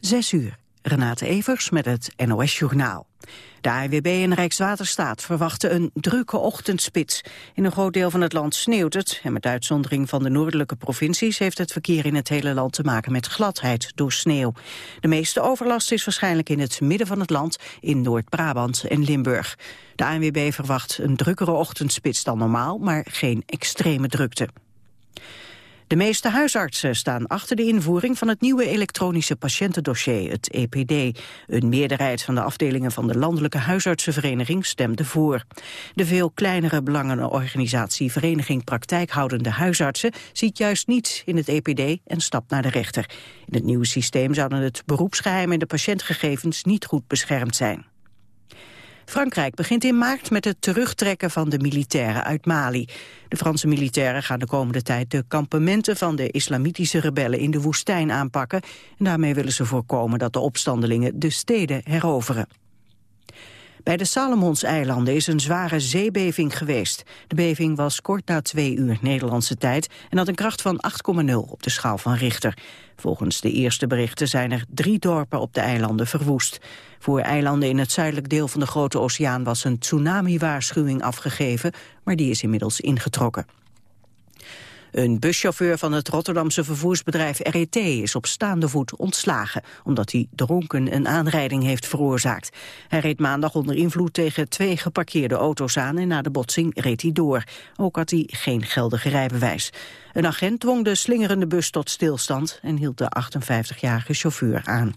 Zes uur. Renate Evers met het NOS Journaal. De ANWB en Rijkswaterstaat verwachten een drukke ochtendspits. In een groot deel van het land sneeuwt het... en met uitzondering van de noordelijke provincies... heeft het verkeer in het hele land te maken met gladheid door sneeuw. De meeste overlast is waarschijnlijk in het midden van het land... in Noord-Brabant en Limburg. De ANWB verwacht een drukkere ochtendspits dan normaal... maar geen extreme drukte. De meeste huisartsen staan achter de invoering van het nieuwe elektronische patiëntendossier, het EPD. Een meerderheid van de afdelingen van de Landelijke Huisartsenvereniging stemde voor. De veel kleinere belangenorganisatie Vereniging Praktijkhoudende Huisartsen ziet juist niets in het EPD en stapt naar de rechter. In het nieuwe systeem zouden het beroepsgeheim en de patiëntgegevens niet goed beschermd zijn. Frankrijk begint in maart met het terugtrekken van de militairen uit Mali. De Franse militairen gaan de komende tijd de kampementen van de islamitische rebellen in de woestijn aanpakken. En daarmee willen ze voorkomen dat de opstandelingen de steden heroveren. Bij de Salomonseilanden is een zware zeebeving geweest. De beving was kort na twee uur Nederlandse tijd en had een kracht van 8,0 op de schaal van Richter. Volgens de eerste berichten zijn er drie dorpen op de eilanden verwoest. Voor eilanden in het zuidelijk deel van de Grote Oceaan was een tsunami-waarschuwing afgegeven, maar die is inmiddels ingetrokken. Een buschauffeur van het Rotterdamse vervoersbedrijf RET is op staande voet ontslagen, omdat hij dronken een aanrijding heeft veroorzaakt. Hij reed maandag onder invloed tegen twee geparkeerde auto's aan en na de botsing reed hij door. Ook had hij geen geldige rijbewijs. Een agent dwong de slingerende bus tot stilstand en hield de 58-jarige chauffeur aan.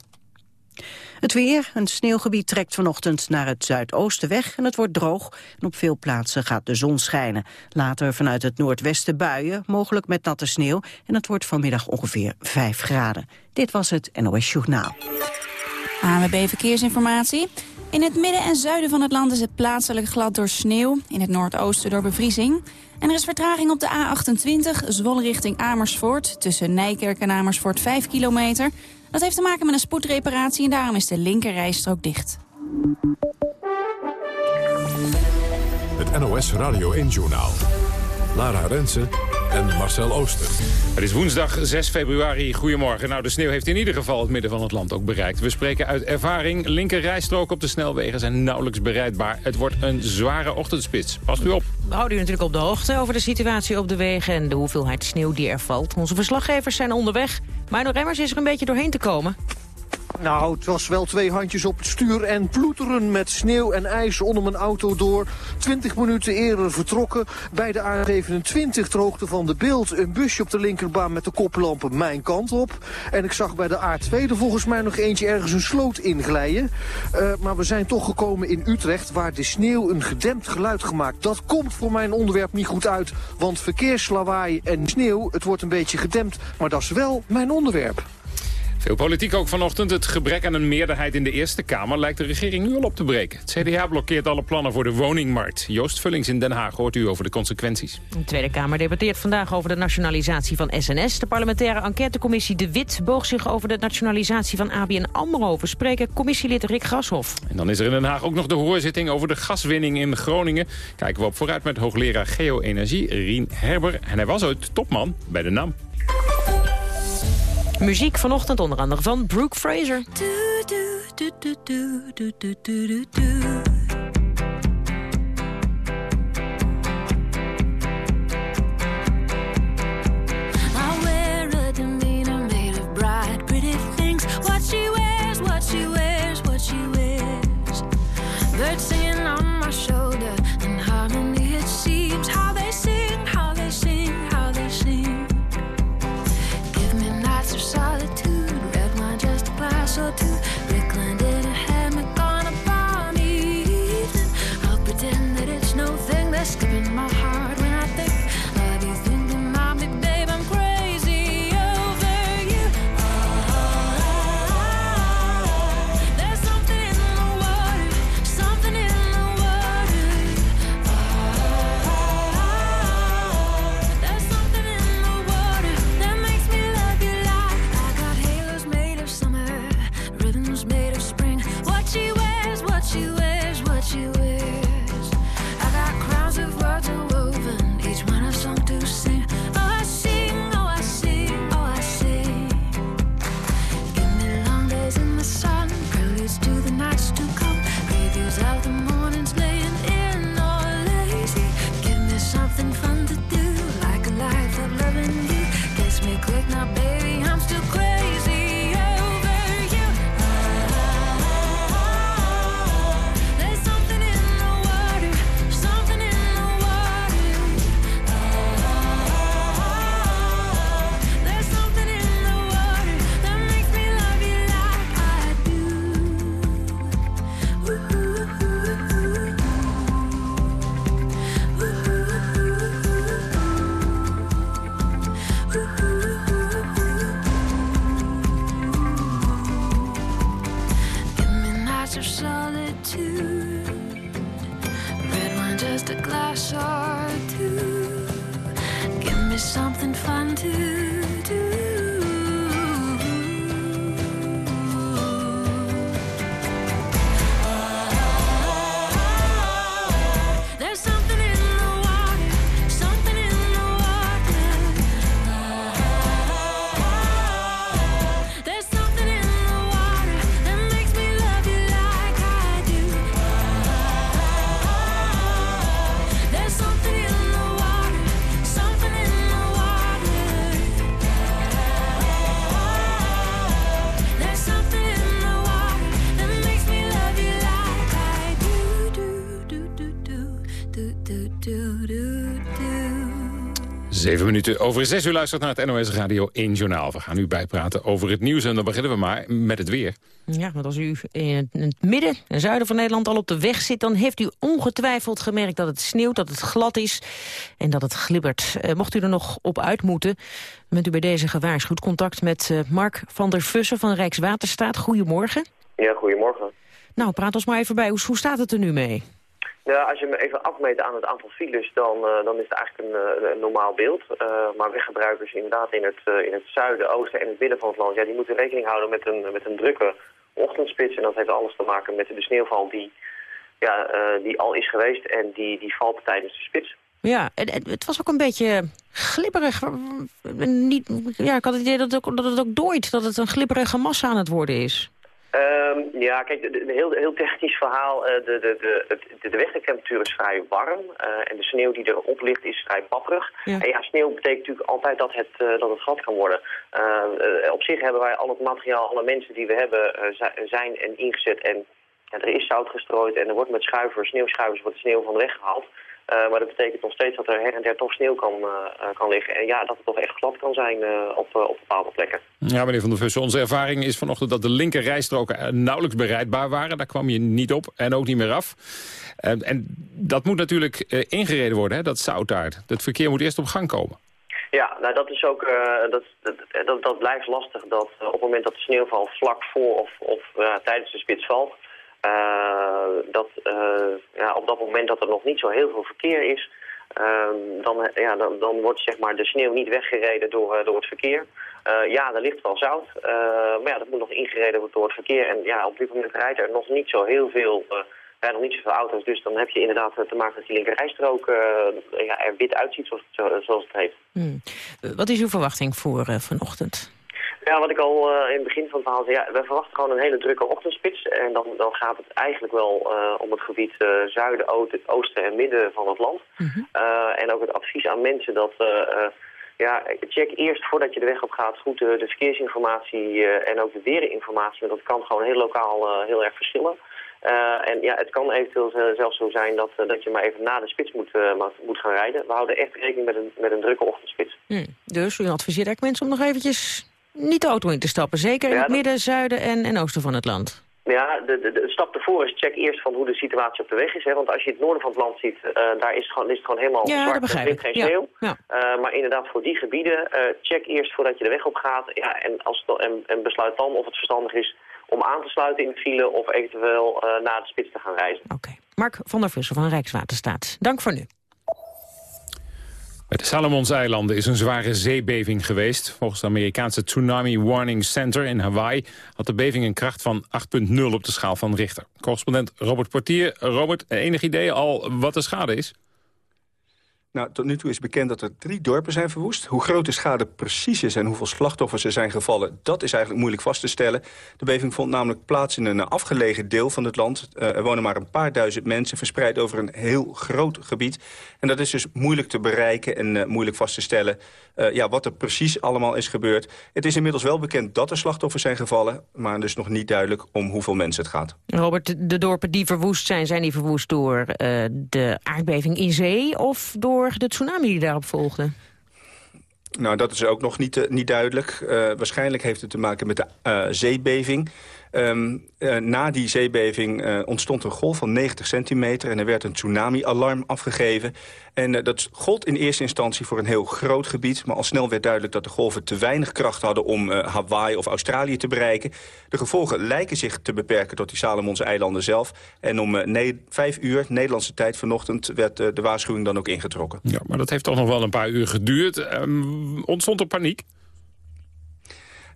Het weer, een sneeuwgebied trekt vanochtend naar het zuidoosten weg en het wordt droog. En op veel plaatsen gaat de zon schijnen. Later vanuit het noordwesten buien, mogelijk met natte sneeuw. En het wordt vanmiddag ongeveer 5 graden. Dit was het NOS Journaal. ANWB Verkeersinformatie. In het midden en zuiden van het land is het plaatselijk glad door sneeuw. In het noordoosten door bevriezing. En er is vertraging op de A28, Zwolle richting Amersfoort. Tussen Nijkerk en Amersfoort 5 kilometer. Dat heeft te maken met een spoedreparatie en daarom is de linkerrijstrook dicht. Het NOS Radio 1-journaal. Lara Rensen en Marcel Ooster. Het is woensdag 6 februari. Goedemorgen. Nou, de sneeuw heeft in ieder geval het midden van het land ook bereikt. We spreken uit ervaring. Linker rijstroken op de snelwegen zijn nauwelijks bereidbaar. Het wordt een zware ochtendspits. Past u op. We houden u natuurlijk op de hoogte over de situatie op de wegen... en de hoeveelheid sneeuw die er valt. Onze verslaggevers zijn onderweg. Maar nog Remmers is er een beetje doorheen te komen. Nou, het was wel twee handjes op het stuur en ploeteren met sneeuw en ijs onder mijn auto door. Twintig minuten eerder vertrokken. Bij de A27 droogte van de beeld een busje op de linkerbaan met de koplampen mijn kant op. En ik zag bij de A2 er volgens mij nog eentje ergens een sloot inglijden. Uh, maar we zijn toch gekomen in Utrecht waar de sneeuw een gedempt geluid gemaakt. Dat komt voor mijn onderwerp niet goed uit. Want verkeerslawaai en sneeuw, het wordt een beetje gedempt. Maar dat is wel mijn onderwerp. Veel politiek ook vanochtend. Het gebrek aan een meerderheid in de Eerste Kamer lijkt de regering nu al op te breken. Het CDA blokkeert alle plannen voor de woningmarkt. Joost Vullings in Den Haag hoort u over de consequenties. De Tweede Kamer debatteert vandaag over de nationalisatie van SNS. De parlementaire enquêtecommissie De Wit boog zich over de nationalisatie van ABN AMRO. We spreken commissielid Rick Grashoff. En dan is er in Den Haag ook nog de hoorzitting over de gaswinning in Groningen. Kijken we op vooruit met hoogleraar Geo-energie Rien Herber. En hij was ooit topman bij de NAM. Muziek vanochtend onder andere van Brooke Fraser. Zeven minuten over zes uur luistert naar het NOS Radio 1 Journaal. We gaan nu bijpraten over het nieuws en dan beginnen we maar met het weer. Ja, want als u in het midden en zuiden van Nederland al op de weg zit... dan heeft u ongetwijfeld gemerkt dat het sneeuwt, dat het glad is en dat het glibbert. Eh, mocht u er nog op uit moeten, bent u bij deze gewaarschuwd. Contact met eh, Mark van der Vussen van Rijkswaterstaat. Goedemorgen. Ja, goedemorgen. Nou, praat ons maar even bij. Hoe, hoe staat het er nu mee? Ja, als je me even afmeet aan het aantal files, dan, eh, dan is het eigenlijk een, eh, een normaal beeld. Eh, maar weggebruikers inderdaad in het, in het zuiden, oosten en het midden van het land... Ja, die moeten rekening houden met een, met een drukke ochtendspits. En dat heeft alles te maken met de sneeuwval die, ja, die al is geweest en die, die valt tijdens de spits. Ja, en, en het was ook een beetje glibberig. Niet, ja, ik had het idee dat het, ook, dat het ook dooit, dat het een glibberige massa aan het worden is. Ehm, ja, kijk, een heel, heel technisch verhaal. Eh, de, de, de, de, de wegtemperatuur is vrij warm eh, en de sneeuw die erop ligt is vrij papperig. Ja. En ja, sneeuw betekent natuurlijk altijd dat het, eh, dat het glad kan worden. Eh, eh, op zich hebben wij al het materiaal, alle mensen die we hebben eh, zi- zijn en ingezet. En ja, er is zout gestrooid en er wordt met schuivers, sneeuwschuivers, wordt de sneeuw van de weg gehaald. Eh, maar dat betekent nog steeds dat er her en der toch sneeuw kan, eh, eh, kan liggen. En ja, dat het toch echt glad kan zijn op, op bepaalde plekken. Ja, meneer Van der Vussen, onze ervaring is vanochtend dat de linker rijstroken nauwelijks bereidbaar waren. Daar kwam je niet op en ook niet meer af. En, en dat moet natuurlijk ingereden worden, hè, dat zout daar. Het verkeer moet eerst op gang komen. Ja, nou dat is ook, dat, dat, dat, blijft lastig dat op het moment dat de sneeuwval vlak voor of, of tijdens de spits valt, dat eh, ja, op dat moment dat er nog niet zo heel veel verkeer is, ehm, dan, eh, ja, dan, dan wordt zeg maar, de sneeuw niet weggereden door, eh, door het verkeer. Eh, ja, er ligt wel zout, eh, maar ja, dat moet nog ingereden worden door het verkeer. En ja, op dit moment rijdt er nog niet zo heel veel, eh, nog niet zoveel auto's. Dus dan heb je inderdaad eh, te maken met die linkerrijstrook eh ja, er wit uitziet, zoals het, zo- zoals het heet. Hmm. Eh, Wat is uw verwachting voor eh, vanochtend? Ja, wat ik al eh, in het begin van het verhaal zei, ja, we verwachten gewoon een hele drukke ochtendspits. En dan, dan gaat het eigenlijk wel eh, om het gebied eh, zuiden, oosten, oosten en midden van het land. Eh, en ook het advies aan mensen dat, ja, check eerst voordat je de weg op gaat goed de, de verkeersinformatie en ook de weerinformatie. Want dat kan gewoon heel lokaal heel erg verschillen. En ja, het kan eventueel zelfs zo zijn dat, dat je maar even na de spits moet, moet gaan rijden. We houden echt rekening met een, met een drukke ochtendspits. Hmm. Dus u adviseert eigenlijk mensen om nog eventjes niet de auto in te stappen. Zeker in Ja, het dat- midden, zuiden en, en oosten van het land. Ja, de, de, de stap ervoor is check eerst van hoe de situatie op de weg is. Hè? Want als je het noorden van het land ziet, eh, daar is het, gewoon, is het gewoon helemaal Ja, zwart. er ligt geen sneeuw. ja. Eh, maar inderdaad, voor die gebieden, eh, check eerst voordat je de weg op gaat. Ja, en, als het, en, en besluit dan of het verstandig is om aan te sluiten in de file... of eventueel naar de spits te gaan reizen. Oké. Mark van der Vussen van Rijkswaterstaat. Dank voor nu. Bij de Salomonseilanden is een zware zeebeving geweest. Volgens het Amerikaanse Tsunami Warning Center in Hawaii... had de beving een kracht van 8,0 op de schaal van Richter. Correspondent Robert Portier. Robert, enig idee al wat de schade is? Nou, tot nu toe is bekend dat er drie dorpen zijn verwoest. Hoe groot de schade precies is en hoeveel slachtoffers er zijn gevallen... dat is eigenlijk moeilijk vast te stellen. De beving vond namelijk plaats in een afgelegen deel van het land. Uh, er wonen maar een paar duizend mensen verspreid over een heel groot gebied. En dat is dus moeilijk te bereiken en uh, moeilijk vast te stellen... Uh, ja, wat er precies allemaal is gebeurd. Het is inmiddels wel bekend dat er slachtoffers zijn gevallen... maar dus nog niet duidelijk om hoeveel mensen het gaat. Robert, de dorpen die verwoest zijn... zijn die verwoest door de aardbeving in zee... of door de tsunami die daarop volgde? Nou, dat is ook nog niet, uh, niet duidelijk. Uh, waarschijnlijk heeft het te maken met de uh, zeebeving. Ehm, eh, na die zeebeving eh, ontstond een golf van 90 centimeter... en er werd een tsunami-alarm afgegeven. En eh, dat gold in eerste instantie voor een heel groot gebied... maar al snel werd duidelijk dat de golven te weinig kracht hadden... om Hawaii of Australië te bereiken. De gevolgen lijken zich te beperken tot die Salomonse eilanden zelf. En om vijf uur, Nederlandse tijd vanochtend... werd de waarschuwing dan ook ingetrokken. Ja, maar dat heeft toch nog wel een paar uur geduurd. Ehm, ontstond er paniek?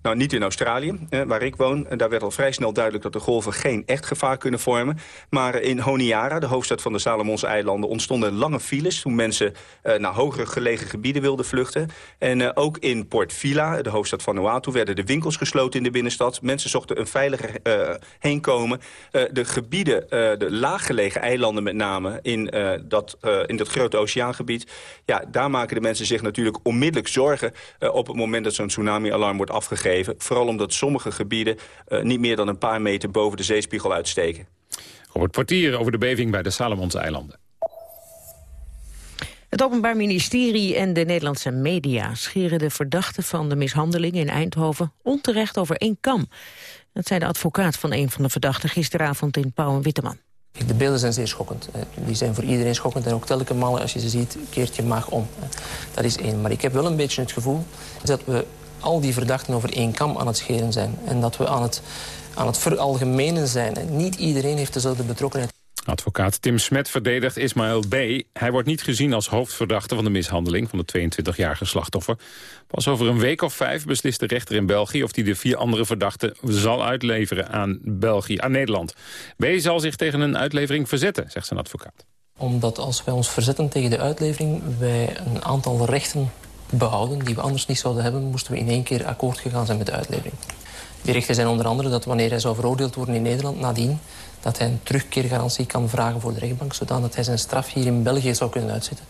Nou, niet in Australië, eh, waar ik woon. Daar werd al vrij snel duidelijk dat de golven geen echt gevaar kunnen vormen. Maar eh, in Honiara, de hoofdstad van de Salomonse eilanden... ontstonden lange files toen mensen eh, naar hogere gelegen gebieden wilden vluchten. En eh, ook in Port Vila, de hoofdstad van Oahu... werden de winkels gesloten in de binnenstad. Mensen zochten een veiliger eh, heenkomen. De gebieden, de laaggelegen eilanden met name... In, dat, in dat grote oceaangebied... ja, daar maken de mensen zich natuurlijk onmiddellijk zorgen... op het moment dat zo'n tsunami-alarm wordt afgegeven. Vooral omdat sommige gebieden eh, niet meer dan een paar meter boven de zeespiegel uitsteken. Robert Portier over de beving bij de Salomonse eilanden. Het Openbaar Ministerie en de Nederlandse media scheren de verdachten van de mishandeling in Eindhoven onterecht over één kam. Dat zei de advocaat van een van de verdachten gisteravond in Pauw en Witteman. De beelden zijn zeer schokkend. Die zijn voor iedereen schokkend. En ook telke malen als je ze ziet, keert je maag om. Dat is één. Maar ik heb wel een beetje het gevoel dat we al die verdachten over één kam aan het scheren zijn. En dat we aan het, aan het veralgemenen zijn. En niet iedereen heeft dezelfde betrokkenheid. Advocaat Tim Smet verdedigt Ismaël B. Hij wordt niet gezien als hoofdverdachte van de mishandeling van de 22-jarige slachtoffer. Pas over een week of vijf beslist de rechter in België of hij de vier andere verdachten zal uitleveren aan België, aan Nederland. B. zal zich tegen een uitlevering verzetten, zegt zijn advocaat. Omdat als wij ons verzetten tegen de uitlevering... wij een aantal rechten behouden die we anders niet zouden hebben... moesten we in één keer akkoord gegaan zijn met de uitlevering. Die rechten zijn onder andere dat wanneer hij zou veroordeeld worden in Nederland... nadien dat hij een terugkeergarantie kan vragen voor de rechtbank... zodat hij zijn straf hier in België zou kunnen uitzitten.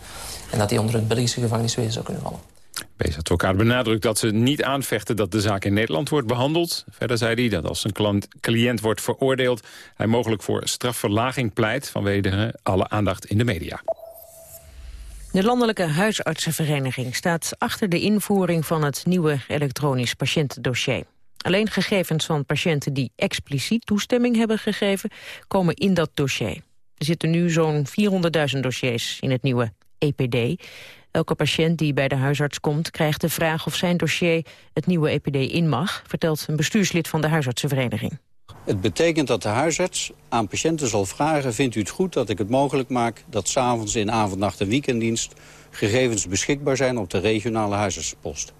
En dat hij onder het Belgische gevangeniswezen zou kunnen vallen. B's advocaat benadrukt dat ze niet aanvechten dat de zaak in Nederland wordt behandeld. Verder zei hij dat als een cliënt wordt veroordeeld... hij mogelijk voor strafverlaging pleit vanwege alle aandacht in de media. De Landelijke Huisartsenvereniging staat achter de invoering van het nieuwe elektronisch patiëntendossier. Alleen gegevens van patiënten die expliciet toestemming hebben gegeven, komen in dat dossier. Er zitten nu zo'n 400.000 dossiers in het nieuwe EPD. Elke patiënt die bij de huisarts komt krijgt de vraag of zijn dossier het nieuwe EPD in mag, vertelt een bestuurslid van de huisartsenvereniging. Het betekent dat de huisarts aan patiënten zal vragen... vindt u het goed dat ik het mogelijk maak dat s'avonds in avond, nacht en weekenddienst... gegevens beschikbaar zijn op de regionale huisartsenpost.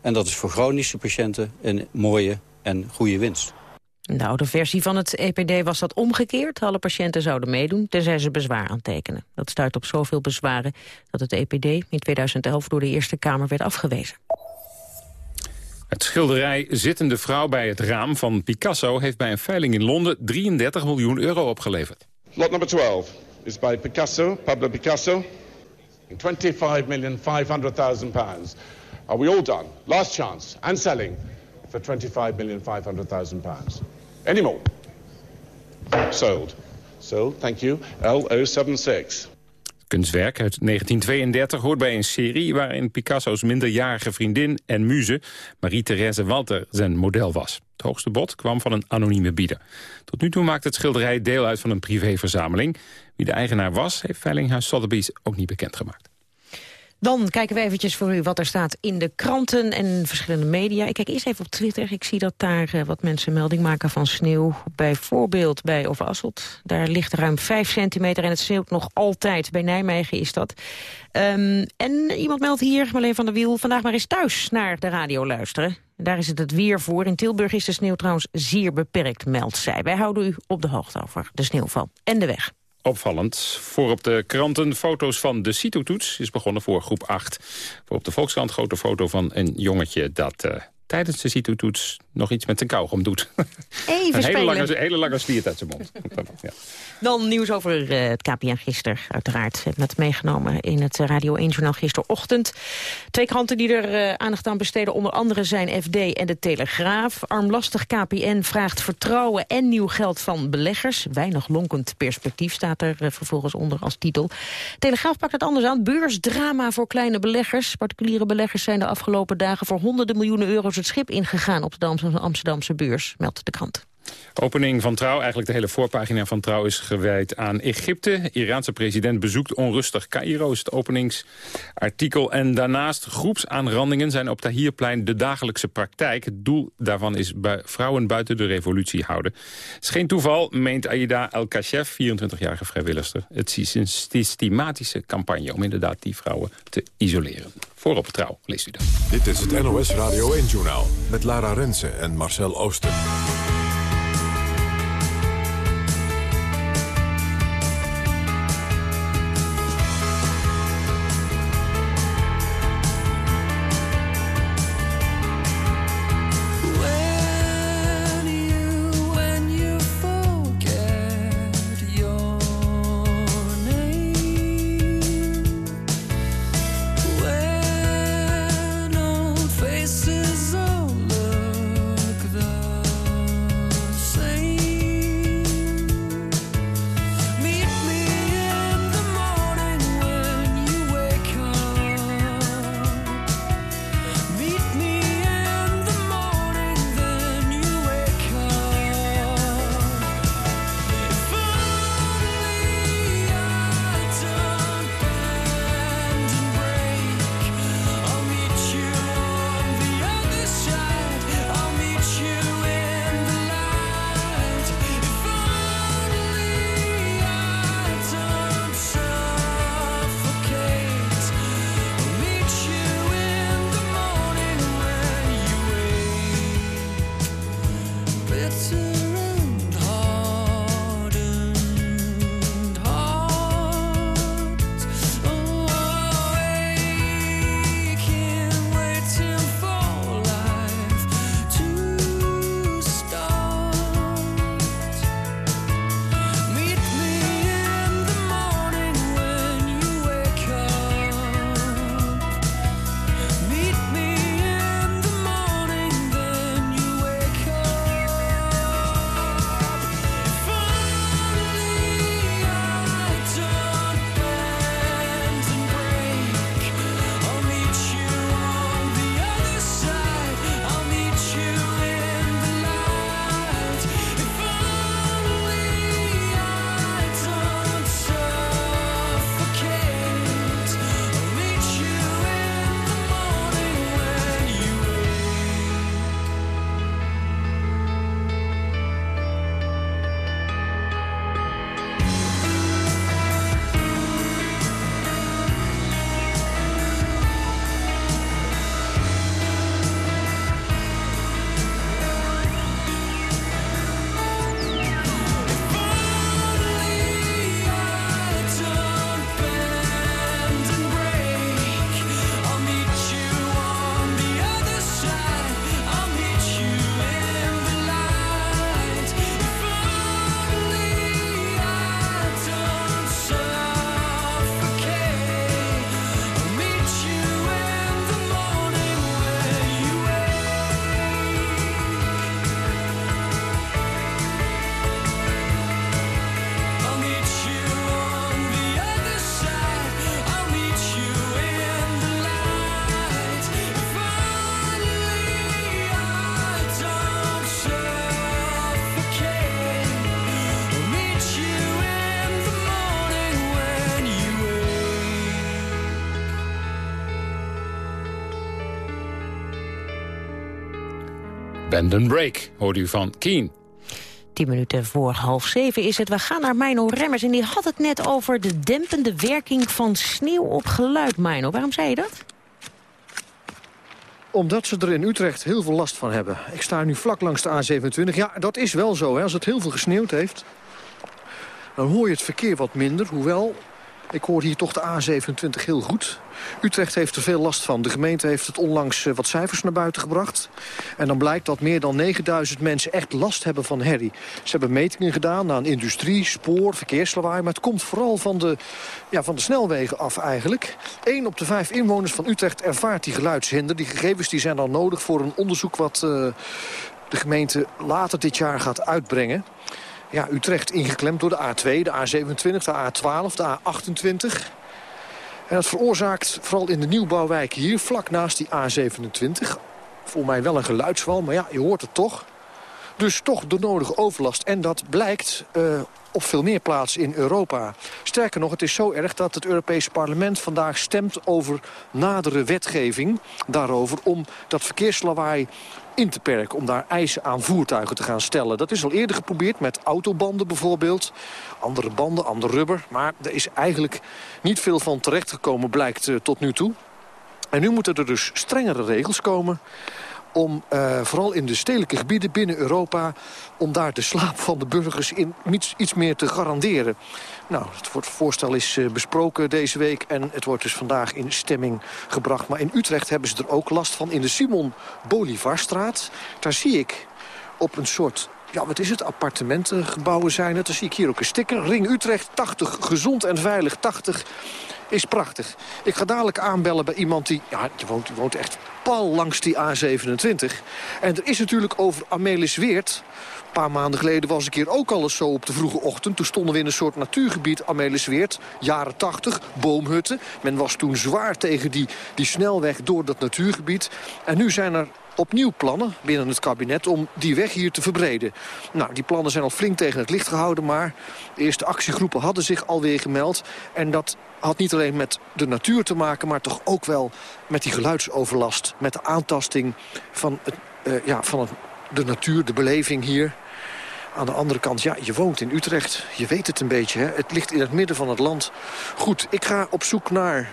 En dat is voor chronische patiënten een mooie en goede winst. In de oude versie van het EPD was dat omgekeerd. Alle patiënten zouden meedoen, tenzij ze bezwaar aantekenen. Dat stuit op zoveel bezwaren dat het EPD in 2011 door de Eerste Kamer werd afgewezen. Het schilderij Zittende vrouw bij het raam van Picasso... heeft bij een veiling in Londen 33 miljoen euro opgeleverd. Lot number 12 is by Picasso, Pablo Picasso. 25,500,000 pounds. Are we all done? Last chance. And selling for 25,500,000 pounds. Any more? Sold. Sold, thank you. L076. Kunstwerk uit 1932 hoort bij een serie... waarin Picasso's minderjarige vriendin en muze... Marie-Thérèse Walter zijn model was. Het hoogste bod kwam van een anonieme bieder. Tot nu toe maakt het schilderij deel uit van een privéverzameling. Wie de eigenaar was, heeft Veilinghuis Sotheby's ook niet bekendgemaakt. Dan kijken we eventjes voor u wat er staat in de kranten en verschillende media. Ik kijk eerst even op Twitter. Ik zie dat daar eh, wat mensen melding maken van sneeuw. Bijvoorbeeld bij Overasselt. Daar ligt ruim 5 centimeter en het sneeuwt nog altijd. Bij Nijmegen is dat. Ehm, en iemand meldt hier, Marleen van der Wiel... vandaag maar eens thuis naar de radio luisteren. Daar is het het weer voor. In Tilburg is de sneeuw trouwens zeer beperkt, meldt zij. Wij houden u op de hoogte over de sneeuwval en de weg. Opvallend. Voor op de kranten foto's van de CITO-toets is begonnen voor groep 8. Voor op de Volkskrant grote foto van een jongetje dat eh, tijdens de CITO-toets nog iets met zijn kauwgom doet. Even een hele lange, hele lange sliert uit zijn mond. ja. Dan nieuws over eh, het KPN gisteren, uiteraard. Hebben het meegenomen in het Radio 1-journaal gisterochtend. Twee kranten die er eh, aandacht aan besteden, onder andere zijn FD en de Telegraaf. Armlastig KPN vraagt vertrouwen en nieuw geld van beleggers. Weinig lonkend perspectief staat er eh, vervolgens onder als titel. Telegraaf pakt het anders aan. Beursdrama voor kleine beleggers. Particuliere beleggers zijn de afgelopen dagen voor honderden miljoenen euro's het schip ingegaan op de Amsterdamse beurs, meldt de krant. Opening van Trouw, eigenlijk de hele voorpagina van Trouw is gewijd aan Egypte. Iraanse president bezoekt onrustig Cairo, is het openingsartikel. En daarnaast groepsaanrandingen zijn op Tahirplein de dagelijkse praktijk. Het doel daarvan is bui- vrouwen buiten de revolutie houden. Het is geen toeval, meent Aida El-Kashef, 24-jarige vrijwilligster. Het is een systematische campagne om inderdaad die vrouwen te isoleren. Voorop Trouw, leest u dat. Dit is het NOS Radio 1-journaal met Lara Rensen en Marcel Ooster. Bend and Break, hoorde u van Keen. Tien minuten voor half zeven is het. We gaan naar Mino Remmers en die had het net over de dempende werking van sneeuw op geluid, Mino. Waarom zei je dat? Omdat ze er in Utrecht heel veel last van hebben. Ik sta nu vlak langs de A27. Ja, dat is wel zo. Hè. Als het heel veel gesneeuwd heeft... dan hoor je het verkeer wat minder. Hoewel, ik hoor hier toch de A27 heel goed. Utrecht heeft er veel last van. De gemeente heeft het onlangs eh, wat cijfers naar buiten gebracht. En dan blijkt dat meer dan 9000 mensen echt last hebben van herrie. Ze hebben metingen gedaan aan industrie, spoor, verkeerslawaai. Maar het komt vooral van de, ja, van de snelwegen af eigenlijk. Eén op de vijf inwoners van Utrecht ervaart die geluidshinder. Die gegevens die zijn dan nodig voor een onderzoek wat eh, de gemeente later dit jaar gaat uitbrengen. Ja, Utrecht ingeklemd door de A2, de A27, de A12, de A28. En dat veroorzaakt vooral in de nieuwbouwwijk hier, vlak naast die A27... voor mij wel een geluidswal, maar ja, je hoort het toch. Dus toch de nodige overlast. En dat blijkt eh, op veel meer plaatsen in Europa. Sterker nog, het is zo erg dat het Europese parlement vandaag stemt over nadere wetgeving daarover om dat verkeerslawaai in te perken, om daar eisen aan voertuigen te gaan stellen. Dat is al eerder geprobeerd met autobanden bijvoorbeeld. Andere banden, ander rubber. Maar er is eigenlijk niet veel van terechtgekomen, blijkt eh, tot nu toe. En nu moeten er dus strengere regels komen om eh, vooral in de stedelijke gebieden binnen Europa... om daar de slaap van de burgers in iets, iets meer te garanderen. Nou, het voorstel is eh, besproken deze week... en het wordt dus vandaag in stemming gebracht. Maar in Utrecht hebben ze er ook last van. In de Simon Bolivarstraat, daar zie ik op een soort... Ja, wat is het? Appartementengebouwen zijn het. Dan zie ik hier ook een sticker. Ring Utrecht, 80, gezond en veilig, 80 is prachtig. Ik ga dadelijk aanbellen bij iemand die... Ja, die woont, woont echt pal langs die A27. En er is natuurlijk over Amelis Weert... Een paar maanden geleden was ik hier ook al eens zo op de vroege ochtend. Toen stonden we in een soort natuurgebied, Amelisweert, jaren 80, boomhutten. Men was toen zwaar tegen die, die snelweg door dat natuurgebied. En nu zijn er opnieuw plannen binnen het kabinet om die weg hier te verbreden. Nou, die plannen zijn al flink tegen het licht gehouden... maar de eerste actiegroepen hadden zich alweer gemeld. En dat had niet alleen met de natuur te maken... maar toch ook wel met die geluidsoverlast. Met de aantasting van, het, eh, ja, van de natuur, de beleving hier. Aan de andere kant, ja, je woont in Utrecht. Je weet het een beetje, hè? Het ligt in het midden van het land. Goed, ik ga op zoek naar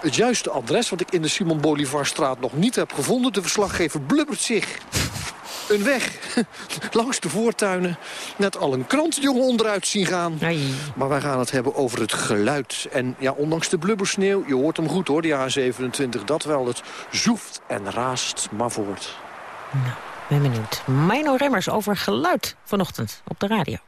het juiste adres... wat ik in de Simon Bolivarstraat nog niet heb gevonden. De verslaggever blubbert zich een weg langs de voortuinen. Net al een krantjongen onderuit zien gaan. Maar wij gaan het hebben over het geluid. En ja, ondanks de blubbersneeuw, je hoort hem goed hoor, die A27. Dat wel, het zoeft en raast maar voort. Ben benieuwd. Mino Remmers over geluid vanochtend op de radio.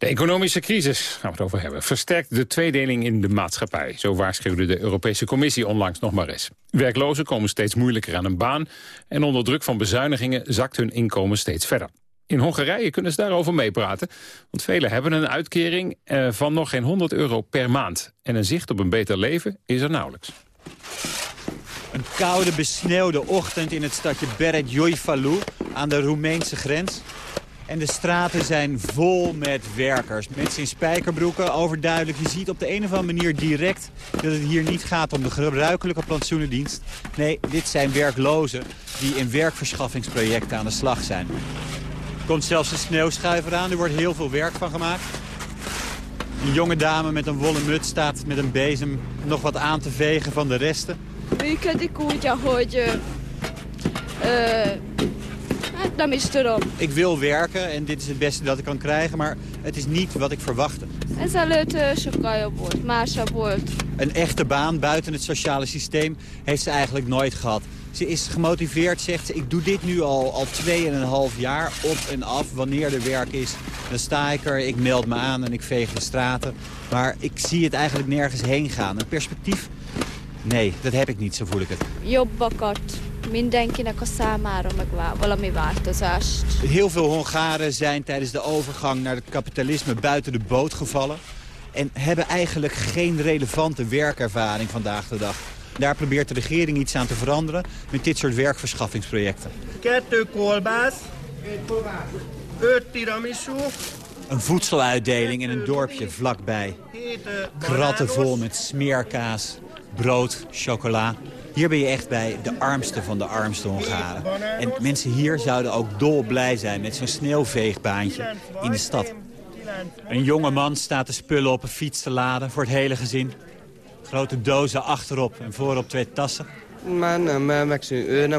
De economische crisis, gaan we het over hebben, versterkt de tweedeling in de maatschappij. Zo waarschuwde de Europese Commissie onlangs nog maar eens. Werklozen komen steeds moeilijker aan een baan... en onder druk van bezuinigingen zakt hun inkomen steeds verder. In Hongarije kunnen ze daarover meepraten. Want velen hebben een uitkering eh, van nog geen 100 euro per maand. En een zicht op een beter leven is er nauwelijks. Een koude, besneeuwde ochtend in het stadje Beret Joifalu aan de Roemeense grens. En de straten zijn vol met werkers. Mensen in spijkerbroeken, overduidelijk. Je ziet op de een of andere manier direct dat het hier niet gaat om de gebruikelijke plantsoenendienst. Nee, dit zijn werklozen die in werkverschaffingsprojecten aan de slag zijn. Er komt zelfs een sneeuwschuiver aan, er wordt heel veel werk van gemaakt. Een jonge dame met een wollen muts staat met een bezem nog wat aan te vegen van de resten. működik úgy, ahogy ö, ö, hát nem is tudom. Ik wil werken en dit is het beste dat ik kan krijgen, maar het is niet wat ik verwachtte. Ö, sokkal jobb volt, másabb volt. Een echte baan buiten het sociale systeem heeft ze eigenlijk nooit gehad. Ze is gemotiveerd, zegt ze, ik doe dit nu al, al 2,5 jaar op en af. Wanneer er werk is, dan sta ik er, ik meld me aan en ik veeg de straten. Maar ik zie het eigenlijk nergens heen gaan. Een perspectief? Nee, dat heb ik niet, zo voel ik het. Jobbakat mindenkinek a számára, meg vá- valami változást. Heel veel Hongaren zijn tijdens de overgang naar het kapitalisme buiten de boot gevallen. En hebben eigenlijk geen relevante werkervaring vandaag de dag. Daar probeert de regering iets aan te veranderen met dit soort werkverschaffingsprojecten. Kettő kolbász, öt tiramisu, Een voedseluitdeling in een dorpje vlakbij. ö, Kratten vol met smeerkaas, brood, chocola. Hier ben je echt bij de armste van de armste Hongaren. En mensen hier zouden ook dolblij zijn met zo'n sneeuwveegbaantje in de stad. Een jonge man staat de spullen op een fiets te laden voor het hele gezin. Grote dozen achterop en voorop twee tassen.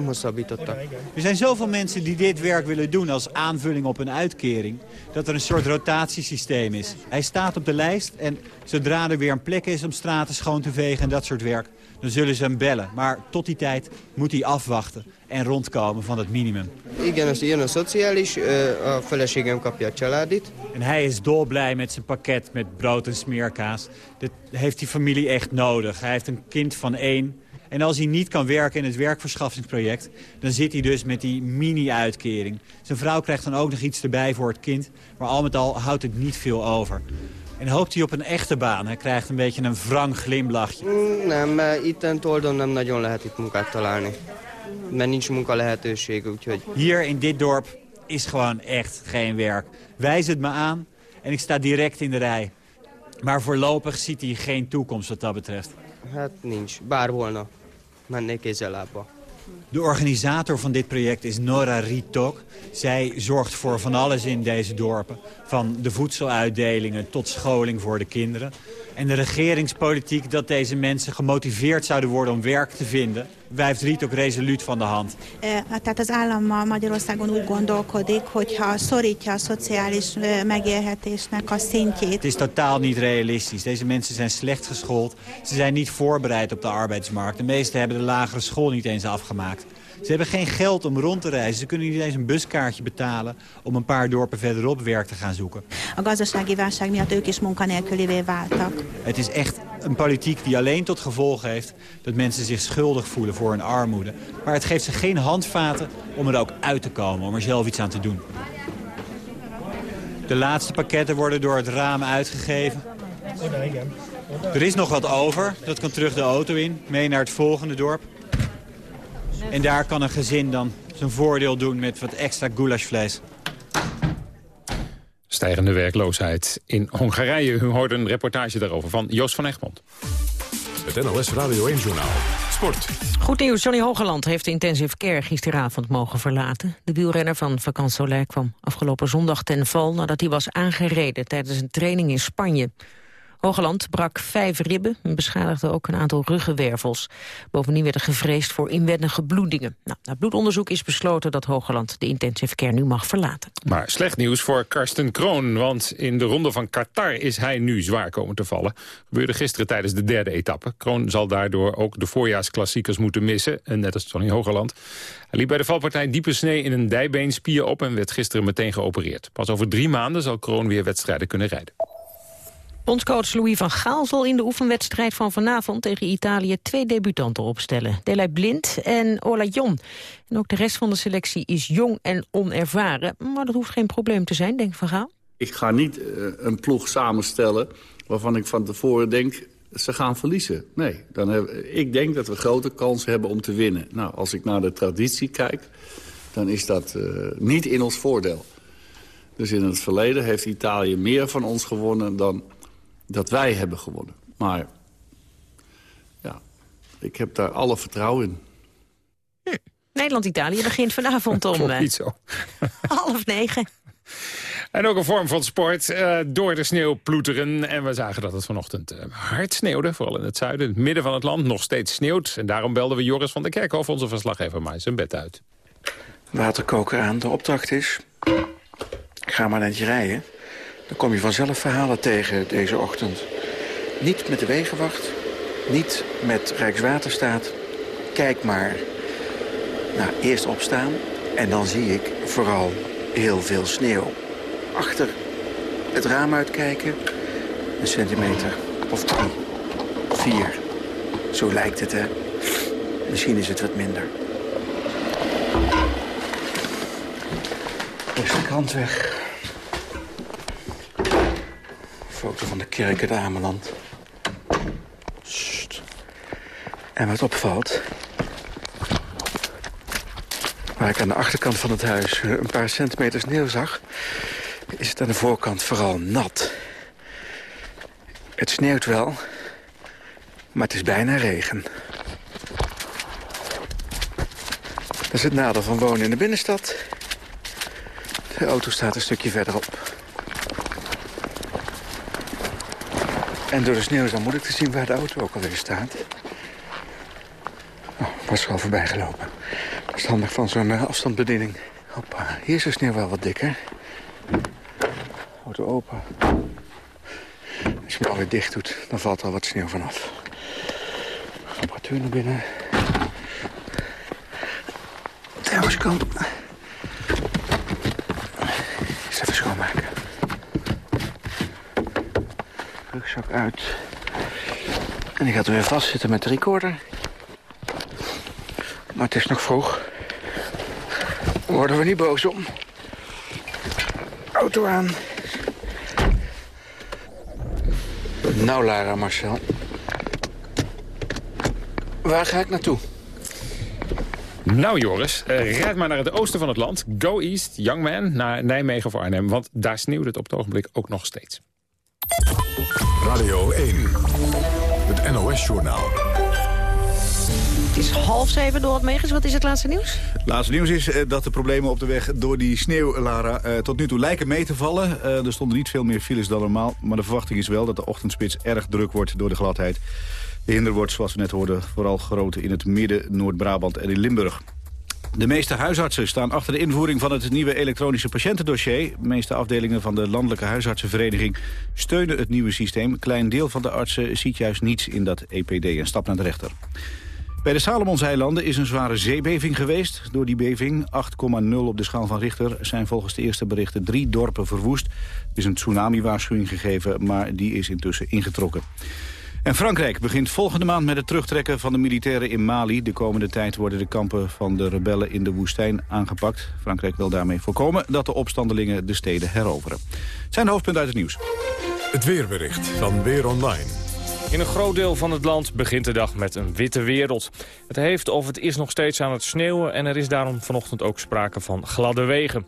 Hosszabbította. Er zijn zoveel mensen die dit werk willen doen als aanvulling op een uitkering... dat er een soort rotatiesysteem is. Hij staat op de lijst en zodra er weer een plek is om straten schoon te vegen en dat soort werk... dan zullen ze hem bellen. Maar tot die tijd moet hij afwachten en rondkomen van het minimum. Igen, az jön a szociális, a feleségem kapja a családit. En hij is dolblij met zijn pakket met brood en smeerkaas. Dat heeft die familie echt nodig. Hij heeft een kind van één. En als hij niet kan werken in het werkverschaffingsproject... dan zit hij dus met die mini-uitkering. Zijn vrouw krijgt dan ook nog iets erbij voor het kind. Maar al met al houdt het niet veel over. En hoopt hij op een echte baan. Hij krijgt een beetje een wrang glimlachje. Mm, Nem, mert itten Toldon nem nagyon lehet itt munkát találni. Mert nincs munkalehetőség, úgyhogy... Hier in dit dorp is gewoon echt geen werk. Wijs het me aan en ik sta direct in de rij. Maar voorlopig ziet hij geen toekomst wat dat betreft. Hát nincs. Bár volna. Mennék kézzel-lábba. De organisator van dit project is Nora Ritok. Zij zorgt voor van alles in deze dorpen. Van de voedseluitdelingen tot scholing voor de kinderen. En de regeringspolitiek dat deze mensen gemotiveerd zouden worden om werk te vinden... wijft Ritok resoluut van de hand. Eh, Tehát az állam ma Magyarországon úgy gondolkodik, hogyha szorítja a szociális eh, megélhetésnek a szintjét. Het is totaal niet realistisch. Deze mensen zijn slecht geschoold. Ze zijn niet voorbereid op de arbeidsmarkt. De meesten hebben de lagere school niet eens afgemaakt. Ze hebben geen geld om rond te reizen. Ze kunnen niet eens een buskaartje betalen om een paar dorpen verderop werk te gaan zoeken. A gazdasági válság miatt ők is munkanélkülivé váltak. Het is echt een politiek die alleen tot gevolg heeft dat mensen zich schuldig voelen voor hun armoede. Maar het geeft ze geen handvaten om er ook uit te komen, om er zelf iets aan te doen. De laatste pakketten worden door het raam uitgegeven. Er is nog wat over, dat kan terug de auto in, mee naar het volgende dorp. En daar kan een gezin dan zijn voordeel doen met wat extra goulashvlees. Stijgende werkloosheid in Hongarije. U hoort een reportage daarover van Joost van Egmond. Het NLS Radio 1-journaal. Sport. Goed nieuws, Johnny Hogeland heeft de intensive care gisteravond mogen verlaten. De wielrenner van Vakant Soleil kwam afgelopen zondag ten val... nadat hij was aangereden tijdens een training in Spanje. Hogeland brak vijf ribben en beschadigde ook een aantal ruggenwervels. Bovendien werd er gevreesd voor inwendige bloedingen. Nou, na bloedonderzoek is besloten dat Hogeland de intensive care nu mag verlaten. Maar slecht nieuws voor Karsten Kroon, want in de ronde van Qatar is hij nu zwaar komen te vallen. Gebeurde gisteren tijdens de derde etappe. Kroon zal daardoor ook de voorjaarsklassiekers moeten missen, en net als Tony Hogeland. Hij liep bij de valpartij diepe snee in een dijbeenspier op en werd gisteren meteen geopereerd. Pas over drie maanden zal Kroon weer wedstrijden kunnen rijden. Bondscoach Louis van Gaal zal in de oefenwedstrijd van vanavond tegen Italië twee debutanten opstellen. Delay Blind en Ola Jon. En ook de rest van de selectie is jong en onervaren. Maar dat hoeft geen probleem te zijn, denkt Van Gaal. Ik ga niet eh, een ploeg samenstellen waarvan ik van tevoren denk... ze gaan verliezen. Nee, dan heb, ik denk dat we grote kansen hebben om te winnen. Nou, als ik naar de traditie kijk, dan is dat eh, niet in ons voordeel. Dus in het verleden heeft Italië meer van ons gewonnen dan dat wij hebben gewonnen. Maar ja, ik heb daar alle vertrouwen in. Nederland-Italië begint vanavond om Klopt eh, niet zo. half negen. En ook een vorm van sport, eh, door de sneeuw ploeteren. En we zagen dat het vanochtend eh, hard sneeuwde, vooral in het zuiden. In het midden van het land nog steeds sneeuwt. En daarom belden we Joris van der Kerkhof, onze verslaggever, maar zijn bed uit. Waterkoker aan. De opdracht is... Ga maar een eindje rijden. Dan kom je vanzelf verhalen tegen deze ochtend. Niet met de Wegenwacht. Niet met Rijkswaterstaat. Kijk maar. Nou, eerst opstaan. En dan zie ik vooral heel veel sneeuw. Achter het raam uitkijken. Een centimeter of drie, vier. Zo lijkt het, hè. Misschien is het wat minder. Eerst de krant weg. Foto van de kerk uit Ameland. En wat opvalt... waar ik aan de achterkant van het huis eh, een paar centimeter sneeuw zag... is het aan de voorkant vooral nat. Het sneeuwt wel, maar het is bijna regen. Dat is het nadeel van wonen in de binnenstad. De auto staat een stukje verderop. En door de sneeuw is dan moeilijk te zien waar de auto ook alweer staat. Oh, was er al voorbij gelopen. Dat handig van zo'n eh, afstandsbediening. Hoppa, hier is de sneeuw wel wat dikker. Auto open. Als je hem alweer dicht doet, dan valt er al wat sneeuw vanaf. Apparatuur naar binnen. Trouwens, kan. Eens even schoonmaken. Rugzak uit. En die gaat er weer vastzitten met de recorder. Maar het is nog vroeg. Worden we niet boos om. Auto aan. Nou, Lara Marcel. Waar ga ik naartoe? Nou Joris, eh, rijd maar naar het oosten van het land. Go east, young man, naar Nijmegen of Arnhem. Want daar sneeuwt het op het ogenblik ook nog steeds. Radio 1, het NOS-journaal. Het is half zeven door het Megens. Wat is het laatste nieuws? Laatste nieuws is eh, dat de problemen op de weg door die sneeuw, Lara, eh, tot nu toe lijken mee te vallen. Eh, er stonden niet veel meer files dan normaal. Maar de verwachting is wel dat de ochtendspits erg druk wordt door de gladheid. De hinder wordt, zoals we net hoorden, vooral groot in het midden, Noord-Brabant en in Limburg. De meeste huisartsen staan achter de invoering van het nieuwe elektronische patiëntendossier. De meeste afdelingen van de Landelijke Huisartsenvereniging steunen het nieuwe systeem. Klein deel van de artsen ziet juist niets in dat EPD en stapt naar de rechter. Bij de Salomonseilanden is een zware zeebeving geweest. Door die beving, 8,0 op de schaal van Richter, zijn volgens de eerste berichten drie dorpen verwoest. Er is een tsunami-waarschuwing gegeven, maar die is intussen ingetrokken. En Frankrijk begint volgende maand met het terugtrekken van de militairen in Mali. De komende tijd worden de kampen van de rebellen in de woestijn aangepakt. Frankrijk wil daarmee voorkomen dat de opstandelingen de steden heroveren. Het zijn de hoofdpunten uit het nieuws. Het weerbericht van Weer Online. In een groot deel van het land begint de dag met een witte wereld. Het heeft of het is nog steeds aan het sneeuwen... en er is daarom vanochtend ook sprake van gladde wegen.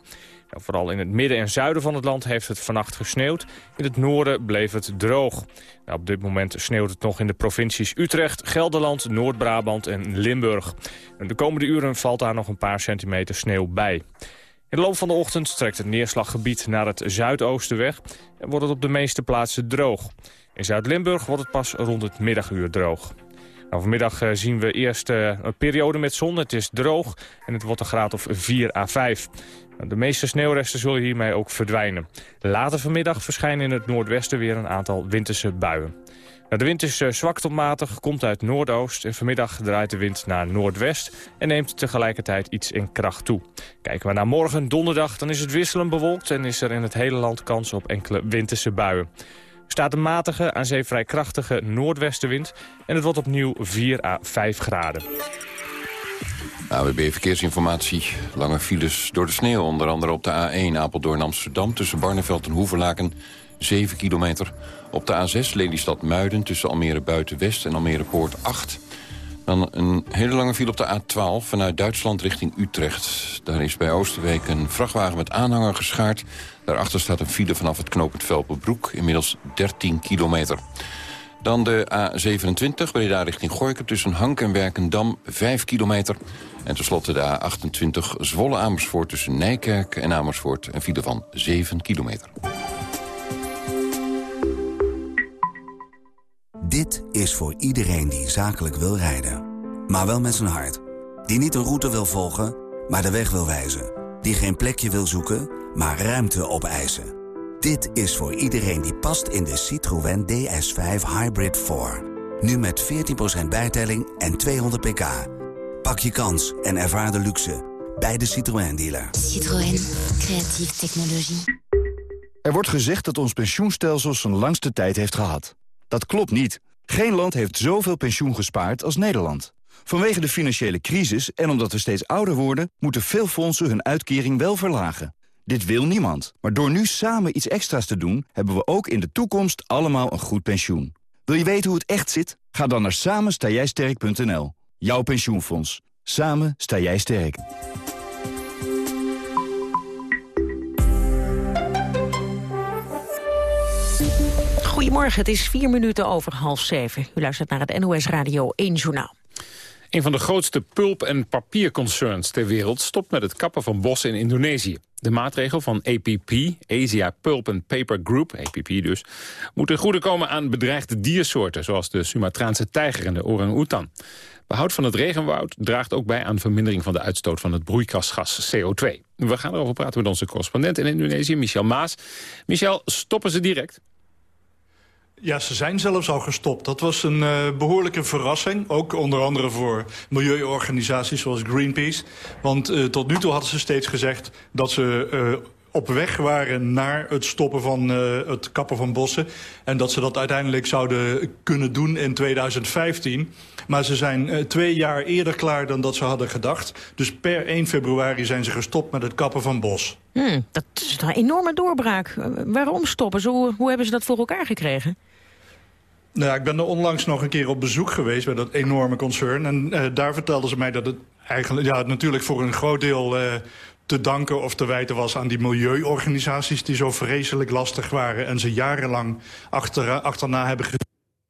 Nou, vooral in het midden en zuiden van het land heeft het vannacht gesneeuwd. In het noorden bleef het droog. Nou, op dit moment sneeuwt het nog in de provincies Utrecht, Gelderland, Noord-Brabant en Limburg. En de komende uren valt daar nog een paar centimeter sneeuw bij. In de loop van de ochtend trekt het neerslaggebied naar het zuidoosten weg... en wordt het op de meeste plaatsen droog. In Zuid-Limburg wordt het pas rond het middaguur droog. Nou, vanmiddag eh, zien we eerst eh, een periode met zon. Het is droog en het wordt een graad of 4 à 5. Nou, De meeste sneeuwresten zullen hiermee ook verdwijnen. Later vanmiddag verschijnen in het noordwesten weer een aantal winterse buien. Nou, de wind is eh, zwak tot matig, komt uit noordoost... en vanmiddag draait de wind naar noordwest... en neemt tegelijkertijd iets in kracht toe. Kijken we naar morgen, donderdag, dan is het wisselend bewolkt... en is er in het hele land kans op enkele winterse buien. Er staat een matige, aan zee vrij krachtige noordwestenwind... en het wordt opnieuw 4 à 5 graden. AWB Verkeersinformatie. Lange files door de sneeuw, onder andere op de A1 Apeldoorn-Amsterdam... tussen Barneveld en Hoevelaken, 7 kilometer. Op de A6 Lelystad-Muiden tussen Almere Buitenwest en Almere Poort 8. Dan een hele lange file op de A12 vanuit Duitsland richting Utrecht. Daar is bij Oosterweek een vrachtwagen met aanhanger geschaard. Daarachter staat een file vanaf het knooppunt Velpenbroek, inmiddels 13 kilometer. Dan de A27, Breda richting Gorkum tussen Hank en Werkendam, 5 kilometer. En tenslotte de A28, Zwolle-Amersfoort tussen Nijkerk en Amersfoort, een file van 7 kilometer. Dit is voor iedereen die zakelijk wil rijden. Maar wel met zijn hart. Die niet een route wil volgen, maar de weg wil wijzen. Die geen plekje wil zoeken, maar ruimte opeisen. Dit is voor iedereen die past in de Citroën DS5 Hybrid 4. Nu met 14% bijtelling en 200 pk. Pak je kans en ervaar de luxe bij de Citroën dealer. Citroën, creatieve technologie. Er wordt gezegd dat ons pensioenstelsel zijn langste tijd heeft gehad. Dat klopt niet. Geen land heeft zoveel pensioen gespaard als Nederland. Vanwege de financiële crisis en omdat we steeds ouder worden... moeten veel fondsen hun uitkering wel verlagen. Dit wil niemand. Maar door nu samen iets extra's te doen... hebben we ook in de toekomst allemaal een goed pensioen. Wil je weten hoe het echt zit? Ga dan naar samenstaaijsterk.nl. Jouw pensioenfonds. Samen sta jij sterk. Goedemorgen, het is vier minuten over half zeven. U luistert naar het NOS Radio 1 Journaal. Een van de grootste pulp- en papierconcerns ter wereld stopt met het kappen van bossen in Indonesië. De maatregel van APP, Asia Pulp and Paper Group, APP dus, moet ten goede komen aan bedreigde diersoorten, zoals de Sumatraanse tijger en de orang-oetan. Behoud van het regenwoud draagt ook bij aan vermindering van de uitstoot van het broeikasgas CO2. We gaan erover praten met onze correspondent in Indonesië, Michel Maas. Michel, stoppen ze direct? Ja, ze zijn zelfs al gestopt. Dat was een uh, behoorlijke verrassing. Ook onder andere voor milieuorganisaties zoals Greenpeace. Want uh, tot nu toe hadden ze steeds gezegd dat ze uh, op weg waren naar het stoppen van het kappen van bossen. En dat ze dat uiteindelijk zouden kunnen doen in 2015. Maar ze zijn twee jaar eerder klaar dan dat ze hadden gedacht. Dus per 1 februari zijn ze gestopt met het kappen van bos. Hmm, dat is een enorme doorbraak. waarom stoppen hoe hebben ze dat voor elkaar gekregen? Nou ik ben er onlangs nog een keer op bezoek geweest bij dat enorme concern. En uh, daar vertelden ze mij dat het eigenlijk, ja, natuurlijk voor een groot deel eh, te danken of te wijten was aan die milieuorganisaties... die zo vreselijk lastig waren en ze jarenlang achter, achterna hebben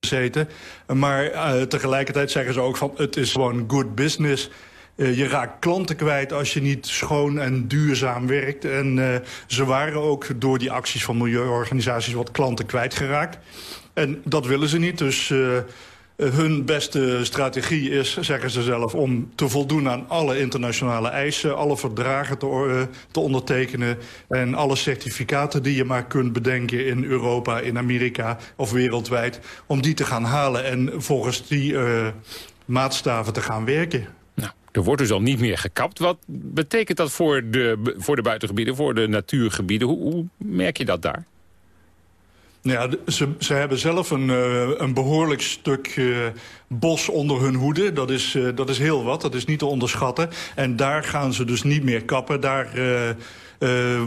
gezeten. Maar eh, tegelijkertijd zeggen ze ook van het is gewoon good business... Eh, je raakt klanten kwijt als je niet schoon en duurzaam werkt. En eh, ze waren ook door die acties van milieuorganisaties wat klanten kwijtgeraakt. En dat willen ze niet, dus... eh, hun beste strategie is, zeggen ze zelf, om te voldoen aan alle internationale eisen, alle verdragen te, eh, te ondertekenen en alle certificaten die je maar kunt bedenken in Europa, in Amerika of wereldwijd, om die te gaan halen en volgens die eh, maatstaven te gaan werken. Er wordt dus al niet meer gekapt. Wat betekent dat voor de, voor de buitengebieden, voor de natuurgebieden? Hoe, hoe merk je dat daar? Ja, ze, ze hebben zelf een, eh, een behoorlijk stuk eh, bos onder hun hoede. Dat is, eh, dat is heel wat, dat is niet te onderschatten. En daar gaan ze dus niet meer kappen. Daar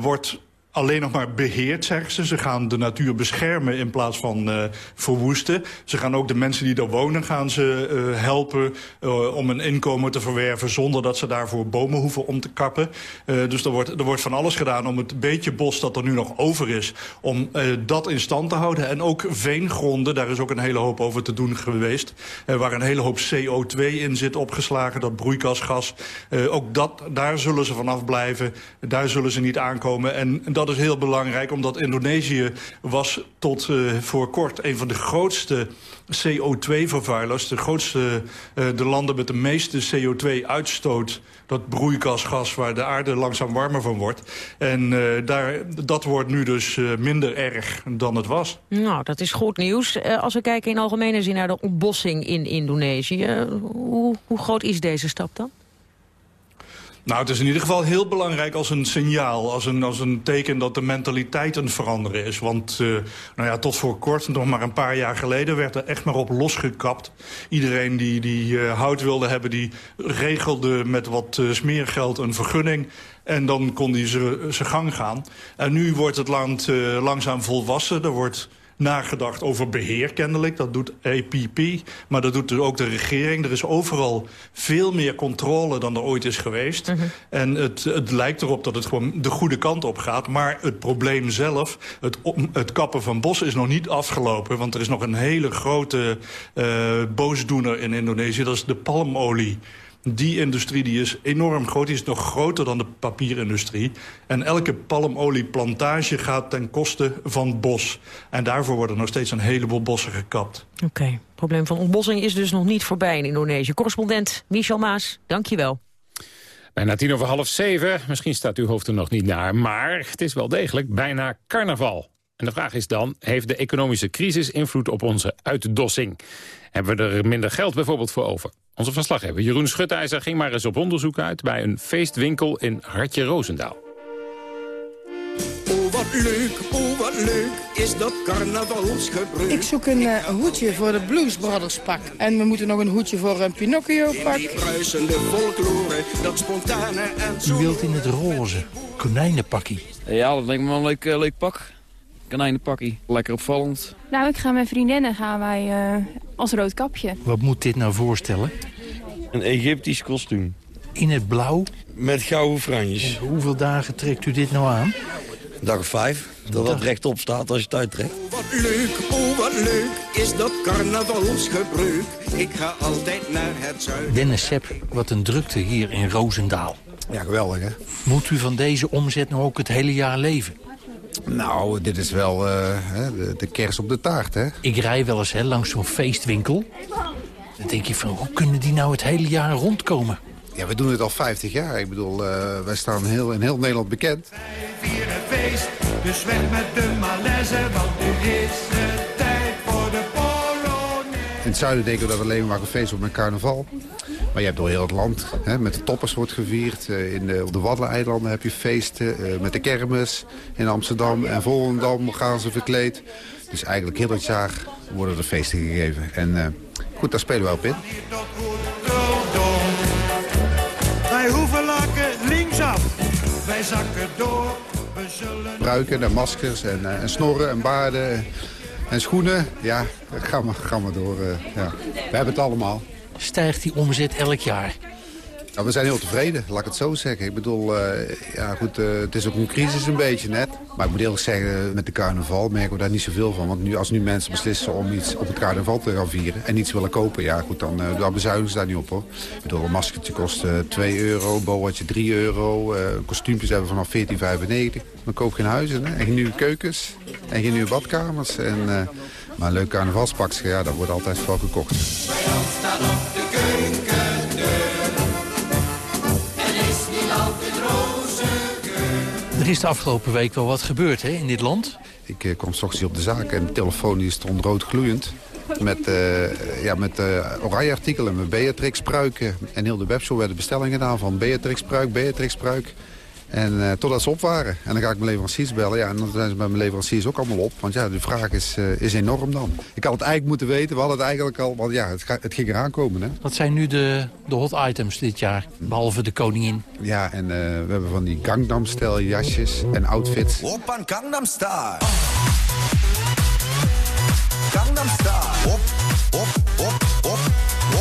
wordt alleen nog maar beheerd, zeggen ze. Ze gaan de natuur beschermen in plaats van eh, verwoesten. Ze gaan ook de mensen die daar wonen gaan ze, eh, helpen eh, om een inkomen te verwerven... zonder dat ze daarvoor bomen hoeven om te kappen. Dus er wordt, er wordt van alles gedaan om het beetje bos dat er nu nog over is... om dat in stand te houden. En ook veengronden, daar is ook een hele hoop over te doen geweest... waar een hele hoop CO2 in zit opgeslagen, dat broeikasgas. Ook dat, daar zullen ze vanaf blijven. Daar zullen ze niet aankomen. En dat is heel belangrijk, omdat Indonesië was tot eh, voor kort... een van de grootste CO2-vervuilers. De grootste, eh, de landen met de meeste CO2-uitstoot. Dat broeikasgas waar de aarde langzaam warmer van wordt. En eh, daar, dat wordt nu dus minder erg dan het was. Nou, dat is goed nieuws. Als we kijken in algemene zin naar de ontbossing in Indonesië... hoe, hoe groot is deze stap dan? Nou, het is in ieder geval heel belangrijk als een signaal. Als een, als een teken dat de mentaliteit het veranderen is. Want uh, nou ja, tot voor kort, nog maar een paar jaar geleden... werd er echt maar op losgekapt. Iedereen die, die uh, hout wilde hebben... die regelde met wat uh, smeergeld een vergunning... En dan kon hij zijn gang gaan. En nu wordt het land langzaam volwassen. Er wordt nagedacht over beheer kennelijk. Dat doet APP, maar dat doet dus ook de regering. Er is overal veel meer controle dan er ooit is geweest. Mhm. En het, het lijkt erop dat het gewoon de goede kant op gaat. Maar het probleem zelf, het, het kappen van bos is nog niet afgelopen. Want er is nog een hele grote uh, boosdoener in Indonesië. Dat is de palmolie. Die industrie die is enorm groot. Die is nog groter dan de papierindustrie. En elke palmolieplantage gaat ten koste van bos. En daarvoor worden nog steeds een heleboel bossen gekapt. Oké, okay. het probleem van ontbossing is dus nog niet voorbij in Indonesië. Correspondent Michel Maas, dank je wel. Bijna tien over half zeven. Misschien staat uw hoofd er nog niet naar. Maar het is wel degelijk bijna carnaval. En de vraag is dan, heeft de economische crisis invloed op onze uitdossing? Hebben we er minder geld bijvoorbeeld voor over? Onze verslaggever Jeroen Schutijzer ging maar eens op onderzoek uit... bij een feestwinkel in Hartje Roosendaal. Oh, wat leuk, oh, wat leuk is dat carnavalsgebruik. Ik zoek een uh, hoedje voor de Blues Brothers pak. En we moeten nog een hoedje voor een Pinocchio pak. In die bruisende folklore, dat spontane en zo... U wilt in het roze, konijnenpakkie. Ja, dat lijkt me wel een leuk, uh, leuk pak. Konijnenpakkie, lekker opvallend. Nou, ik ga met vriendinnen gaan wij uh, als rood kapje. Wat moet dit nou voorstellen? Een Egyptisch kostuum. In het blauw? Met gouden franjes. En hoeveel dagen trekt u dit nou aan? Dag of vijf, dat het rechtop staat als je het uittrekt. Oh, wat leuk, oh wat leuk is dat carnavalsgebruik. Ik ga altijd naar het zuiden. Dennis Sepp, wat een drukte hier in Roosendaal. Ja, geweldig hè. Moet u van deze omzet nou ook het hele jaar leven? Nou, dit is wel uh, de, de kers op de taart, hè? Ik rij wel eens hè, langs zo'n feestwinkel. Dan denk je van, hoe kunnen die nou het hele jaar rondkomen? Ja, we doen het al 50 jaar. Ik bedoel, uh, wij staan heel, in heel Nederland bekend. Wij vieren feest, dus weg met de malaise, want nu is het tijd voor de Polonaise. In het zuiden denken we dat we alleen maar een feest op met carnaval. Maar je hebt door heel het land, hè, met de toppers wordt gevierd. Uh, in de, op de Waddeneilanden heb je feesten, uh, met de kermis. In Amsterdam en Volendam gaan ze verkleed. Dus eigenlijk heel het jaar worden er feesten gegeven. En uh, goed, daar spelen we op in. Wij hoeven lakken linksaf, wij zakken door. We. Pruiken en maskers en, en snorren en baarden en schoenen. Ja, ga maar, ga maar door. Ja. We hebben het allemaal. Stijgt die omzet elk jaar? Nou, we zijn heel tevreden, laat ik het zo zeggen. Ik bedoel, eh, ja goed, eh, het is ook een crisis een beetje net. Maar ik moet eerlijk zeggen, met de carnaval merken we daar niet zoveel van. Want nu, als nu mensen beslissen om iets op het carnaval te gaan vieren... en iets willen kopen, ja goed, dan, uh, bezuinigen ze daar niet op hoor. Ik bedoel, een maskertje kost 2 euro, een boaatje 3 euro. kostuumpjes hebben vanaf 14,95. Dan koop geen huizen, hè? en geen nieuwe keukens. En geen nieuwe badkamers. En, maar een leuk carnavalspakje, ja, dat wordt altijd voor gekocht. Bij ons staat op de keukendeur. En is niet altijd roze geur. Er is de afgelopen week wel wat gebeurd hè, in dit land. Ik eh, kwam s ochtends op de zaak en de telefoon die stond rood gloeiend. Met, eh, ja, met eh, oranje artikelen, met Beatrix pruiken. En heel de webshop werden bestellingen gedaan van Beatrix pruik, Beatrix pruik. En eh, totdat ze op waren. En dan ga ik mijn leveranciers bellen. Ja, en dan zijn ze bij mijn leveranciers ook allemaal op. Want ja, de vraag is, eh, is enorm dan. Ik had het eigenlijk moeten weten. We hadden het eigenlijk al. Want ja, het, ga- het ging eraan komen. Hè? Wat zijn nu de, de hot items dit jaar, behalve de koningin? Ja, en eh, we hebben van die Gangnam-stijl jasjes en outfits. Oppan Gangnam Style. Gangnam Style. Op, op, op, op.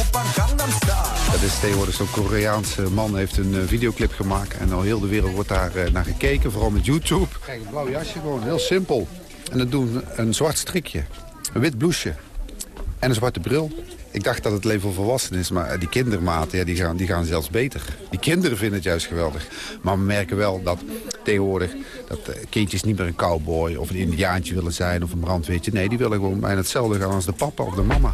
Oppan Gangnam Style. Dat is tegenwoordig zo'n Koreaanse man heeft een eh, videoclip gemaakt. En al heel de wereld wordt daar eh, naar gekeken, vooral met YouTube. Kijk, een blauw jasje gewoon, heel simpel. En dan doen een zwart strikje, een wit blouseje en een zwarte bril. Ik dacht dat het leven voor volwassenen is, maar die kindermaten ja, die gaan, die gaan zelfs beter. Die kinderen vinden het juist geweldig. Maar we merken wel dat tegenwoordig dat eh, kindjes niet meer een cowboy of een indiaantje willen zijn of een brandweertje. Nee, die willen gewoon bijna hetzelfde gaan als de papa of de mama.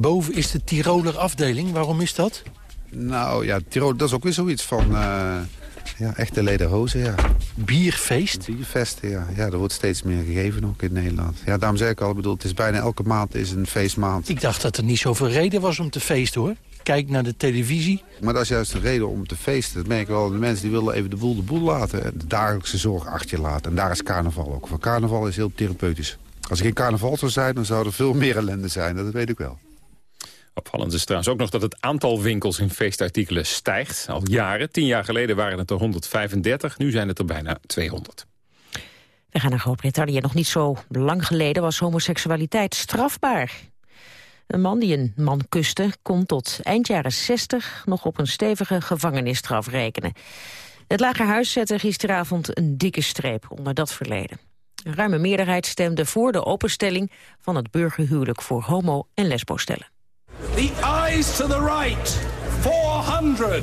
Boven is de Tiroler afdeling. Waarom is dat? Nou ja, Tirol, dat is ook weer zoiets van eh, ja, echte lederhozen, ja. Bierfeest? Bierfesten, ja. Ja, er wordt steeds meer gegeven ook in Nederland. Ja, daarom zeg ik al, bedoel, het is bijna elke maand is een feestmaand. Ik dacht dat er niet zoveel reden was om te feesten hoor. Kijk naar de televisie. Maar dat is juist een reden om te feesten. Dat merk ik wel. De mensen die willen even de boel de boel laten. De dagelijkse zorg achter je laten. En daar is carnaval ook. Voor carnaval is heel therapeutisch. Als er geen carnaval zou zijn, dan zou er veel meer ellende zijn. Dat weet ik wel. Opvallend is trouwens ook nog dat het aantal winkels in feestartikelen stijgt. Al jaren. Tien jaar geleden waren het er 135. Nu zijn het er bijna 200. We gaan naar Groot-Brittannië. Nog niet zo lang geleden was homoseksualiteit strafbaar. Een man die een man kuste kon tot eind jaren 60 nog op een stevige gevangenisstraf rekenen. Het Lagerhuis zette gisteravond een dikke streep onder dat verleden. Een ruime meerderheid stemde voor de openstelling van het burgerhuwelijk voor homo- en lesbostellen. The eyes to the right, 400.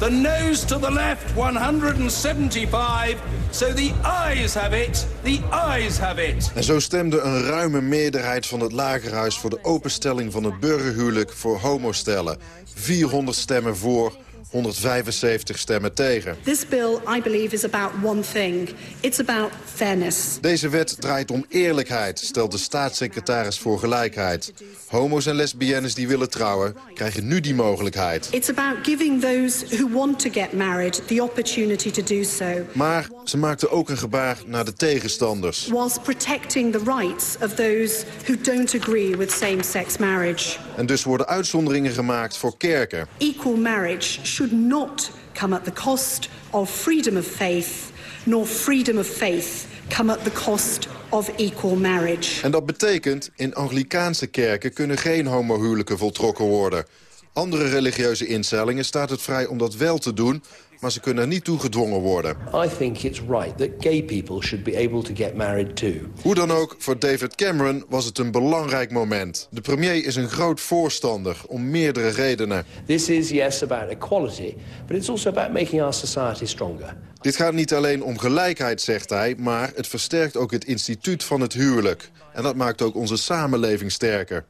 The nose to the left, 175. So the eyes have it, the eyes have it. En zo stemde een ruime meerderheid van het Lagerhuis... voor de openstelling van het burgerhuwelijk voor homostellen. 400 stemmen voor, 175 stemmen tegen. This bill, I believe, is about one thing. It's about fairness. Deze wet draait om eerlijkheid, stelt de staatssecretaris voor gelijkheid. Homo's en lesbiennes die willen trouwen, krijgen nu die mogelijkheid. It's about giving those who want to get married the opportunity to do so, Maar ze maakte ook een gebaar naar de tegenstanders. whilst protecting the rights of those who don't agree with same-sex marriage. En dus worden uitzonderingen gemaakt voor kerken. Equal marriage should not come at the cost of freedom of faith, nor freedom of faith come at the cost of equal marriage. En dat betekent, in Anglikaanse kerken kunnen geen homohuwelijken voltrokken worden. Andere religieuze instellingen staat het vrij om dat wel te doen... maar ze kunnen er niet toe gedwongen worden. I think it's right that gay people should be able to get married too. Hoe dan ook, voor David Cameron was het een belangrijk moment. De premier is een groot voorstander, om meerdere redenen. This is, yes, about equality, but it's also about making our society stronger. Dit gaat niet alleen om gelijkheid, zegt hij... maar het versterkt ook het instituut van het huwelijk. En dat maakt ook onze samenleving sterker.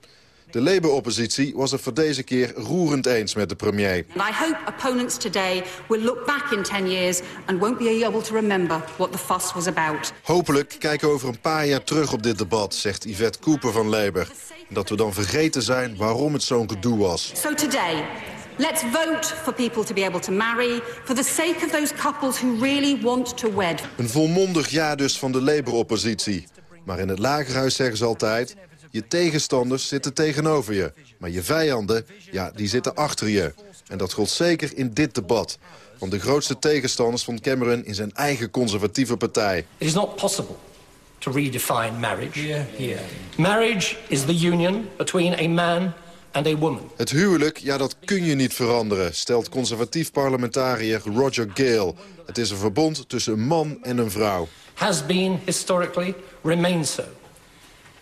De Labour-oppositie was het voor deze keer roerend eens met de premier. And I hope opponents today will look back in 10 years and won't be able to remember what the fuss was about. Hopelijk kijken we over een paar jaar terug op dit debat, zegt Yvette Cooper van Labour. En dat we dan vergeten zijn waarom het zo'n gedoe was. So today, let's vote for people to be able to marry for the sake of those couples who really want to wed. Een volmondig ja dus van de Labour-oppositie. Maar in het lagerhuis zeggen ze altijd... je tegenstanders zitten tegenover je. Maar je vijanden, ja, die zitten achter je. En dat geldt zeker in dit debat. Want de grootste tegenstanders vond Cameron in zijn eigen conservatieve partij. It is not possible to redefine marriage. Marriage is the union between a man and a woman. Het huwelijk, ja, dat kun je niet veranderen, stelt conservatief parlementariër Roger Gale. Het is een verbond tussen een man en een vrouw. Has been historically, remains so.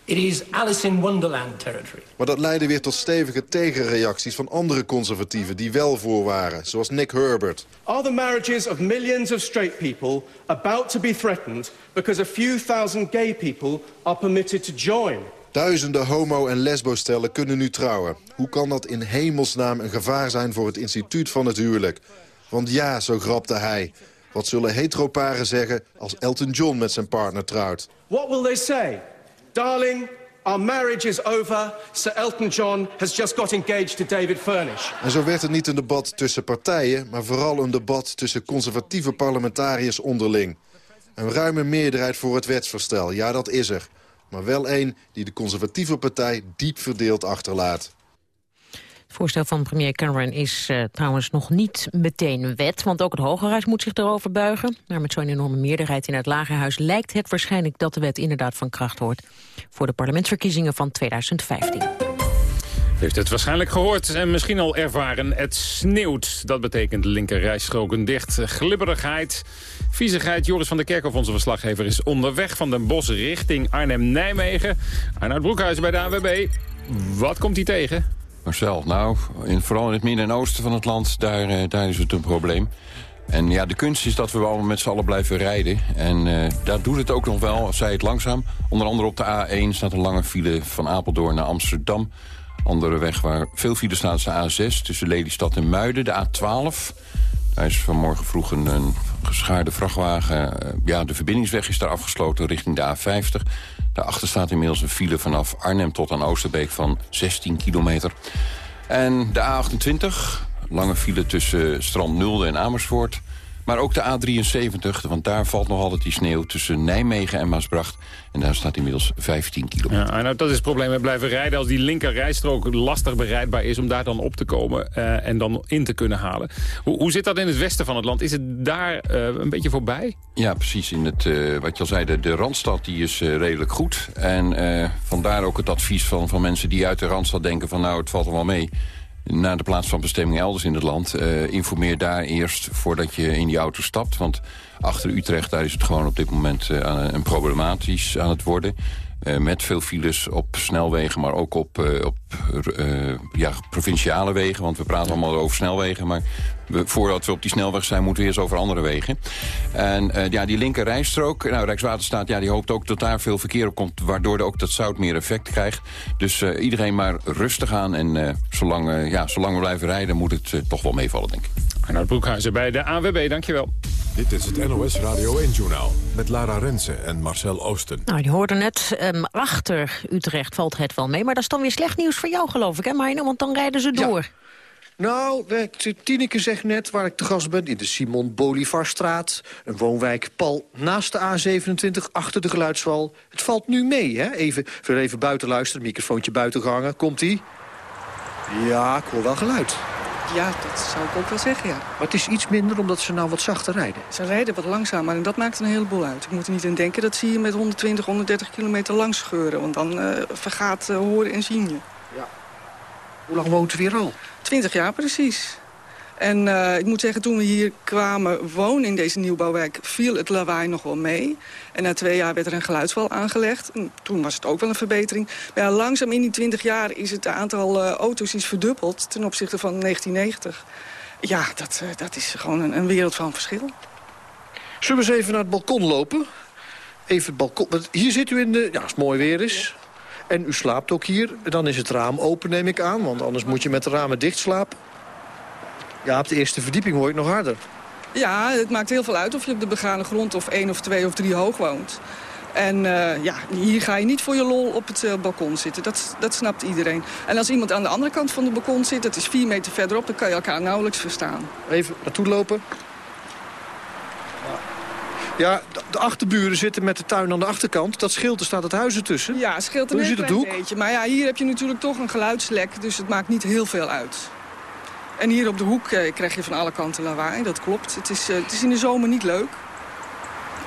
It is Alice in Wonderland territory. Maar dat leidde weer tot stevige tegenreacties van andere conservatieven die wel voor waren, zoals Nick Herbert. Are the marriages of millions of straight people about to be threatened because a few thousand gay people are permitted to join? Duizenden homo- en lesbostellen kunnen nu trouwen. Hoe kan dat in hemelsnaam een gevaar zijn voor het instituut van het huwelijk? Want ja, zo grapte hij. Wat zullen heteroparen zeggen als Elton John met zijn partner trouwt? What will they say? Darling, our marriage is over. Sir Elton John has just got engaged to David Furnish. En zo werd het niet een debat tussen partijen... maar vooral een debat tussen conservatieve parlementariërs onderling. Een ruime meerderheid voor het wetsvoorstel, ja dat is er. Maar wel één die de conservatieve partij diep verdeeld achterlaat. Het voorstel van premier Cameron is eh, trouwens nog niet meteen wet... want ook het Hogerhuis moet zich erover buigen. Maar met zo'n enorme meerderheid in het Lagerhuis... lijkt het waarschijnlijk dat de wet inderdaad van kracht wordt... voor de parlementsverkiezingen van 2015. U heeft het waarschijnlijk gehoord en misschien al ervaren. Het sneeuwt. Dat betekent linker rijstroken dicht. Glibberigheid, viezigheid. Joris van der Kerkhoff, onze verslaggever, is onderweg van Den Bosch richting Arnhem-Nijmegen. Arnoud Broekhuizen bij de AWB. Wat komt hij tegen? Nou, in, vooral in het midden en oosten van het land, daar, eh, daar is het een probleem. En ja, de kunst is dat we allemaal met z'n allen blijven rijden. En eh, daar doet het ook nog wel, zij het langzaam. Onder andere op de A1 staat een lange file van Apeldoorn naar Amsterdam. Andere weg waar veel file staat is de A6 tussen Lelystad en Muiden. De A12, daar is vanmorgen vroeg een, een geschaarde vrachtwagen. Eh, ja, de verbindingsweg is daar afgesloten richting de A50. Daarachter staat inmiddels een file vanaf Arnhem tot aan Oosterbeek van 16 kilometer. En de A28, lange file tussen Strand Nulde en Amersfoort. Maar ook de A73, want daar valt nog altijd die sneeuw tussen Nijmegen en Maasbracht. En daar staat inmiddels 15 kilometer. Ja, Arnoud, dat is het probleem met blijven rijden. Als die linker rijstrook lastig bereidbaar is om daar dan op te komen eh, en dan in te kunnen halen. Hoe, hoe zit dat in het westen van het land? Is het daar eh, een beetje voorbij? Ja, precies. In het, eh, wat je al zei, de, de Randstad die is redelijk goed. En vandaar ook het advies van, van mensen die uit de Randstad denken van nou, het valt er wel mee. Naar de plaats van bestemming elders in het land. eh, informeer daar eerst voordat je in die auto stapt. Want achter Utrecht, daar is het gewoon op dit moment eh, een problematisch aan het worden. Eh, met veel files op snelwegen, maar ook op, eh, op eh, ja, provinciale wegen. Want we praten allemaal over snelwegen. Maar voordat we op die snelweg zijn, moeten we eerst over andere wegen. En ja, die linker rijstrook, nou, Rijkswaterstaat ja, die hoopt ook dat daar veel verkeer op komt... waardoor ook dat zout meer effect krijgt. Dus iedereen maar rustig aan. En zolang, ja, zolang we blijven rijden, moet het toch wel meevallen, denk ik. Arnoud Broekhuizen bij de AWB, dankjewel. Dit is het NOS Radio 1-journaal met Lara Rensen en Marcel Oosten. Nou, je hoorde net, ehm, achter Utrecht valt het wel mee. Maar dat is dan weer slecht nieuws voor jou, geloof ik, hè Marino? Want dan rijden ze door. Nou, eh, Tineke zegt net waar ik te gast ben... in de Simon Bolivarstraat, een woonwijk pal naast de A27... achter de geluidswal. Het valt nu mee, hè? Even, weer even buiten luisteren, microfoontje buiten gehangen. Komt-ie? Ja, ik hoor wel geluid. Ja, dat zou ik ook wel zeggen, ja. Maar het is iets minder omdat ze nou wat zachter rijden. Ze rijden wat langzamer en dat maakt een heleboel uit. Ik moet er niet aan denken dat zie je met 120, 130 kilometer langs scheuren. Want dan eh, vergaat eh, horen en zien je. Hoe lang woont u weer al? 20 jaar precies. En eh, ik moet zeggen, toen we hier kwamen wonen in deze nieuwbouwwijk... viel het lawaai nog wel mee. En na twee jaar werd er een geluidswal aangelegd. En toen was het ook wel een verbetering. Maar ja, langzaam in die 20 jaar is het aantal eh, auto's is verdubbeld... ten opzichte van 1990. Ja, dat, eh, dat is gewoon een, een wereld van verschil. Zullen we eens even naar het balkon lopen? Even het balkon. want Hier zit u in de... Ja, als het mooi weer is. En u slaapt ook hier. Dan is het raam open, neem ik aan. Want anders moet je met de ramen dicht slapen. Ja, op de eerste verdieping hoor ik nog harder. Ja, het maakt heel veel uit of je op de begane grond of één of twee of drie hoog woont. En eh, ja, hier ga je niet voor je lol op het eh, balkon zitten. Dat, dat snapt iedereen. En als iemand aan de andere kant van de balkon zit, dat is vier meter verderop, dan kan je elkaar nauwelijks verstaan. Even naartoe lopen. Ja, de- achterburen zitten met de tuin aan de achterkant. Dat scheelt, er staat het huis ertussen. Ja, het scheelt een heel zit het klein beetje. Maar ja, hier heb je natuurlijk toch een geluidslek, dus het maakt niet heel veel uit. En hier op de hoek eh, krijg je van alle kanten lawaai, dat klopt. Het is, eh, het is in de zomer niet leuk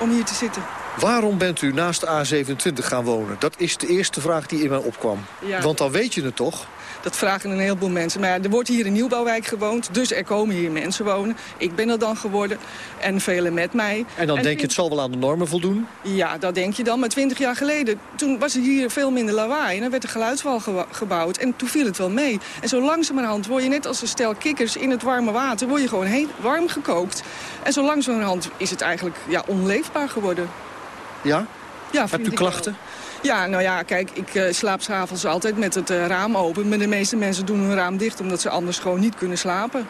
om hier te zitten. Waarom bent u naast de A27 gaan wonen? Dat is de eerste vraag die in mij opkwam. Ja. Want dan weet je het toch? Dat vragen een heleboel mensen. Maar ja, er wordt hier in Nieuwbouwwijk gewoond, dus er komen hier mensen wonen. Ik ben er dan geworden en velen met mij. En dan denk je, het zal wel aan de normen voldoen? Ja, dat denk je dan. Maar twintig jaar geleden, toen was er hier veel minder lawaai. En dan werd de geluidswal ge- gebouwd en toen viel het wel mee. En zo langzamerhand word je net als een stel kikkers in het warme water... word je gewoon heel warm gekookt. En zo langzamerhand is het eigenlijk ja, onleefbaar geworden. Ja? Ja, Hebt u ik klachten? wel. Ja, nou ja, kijk, ik eh, slaap s'avonds altijd met het eh, raam open. Maar de meeste mensen doen hun raam dicht omdat ze anders gewoon niet kunnen slapen.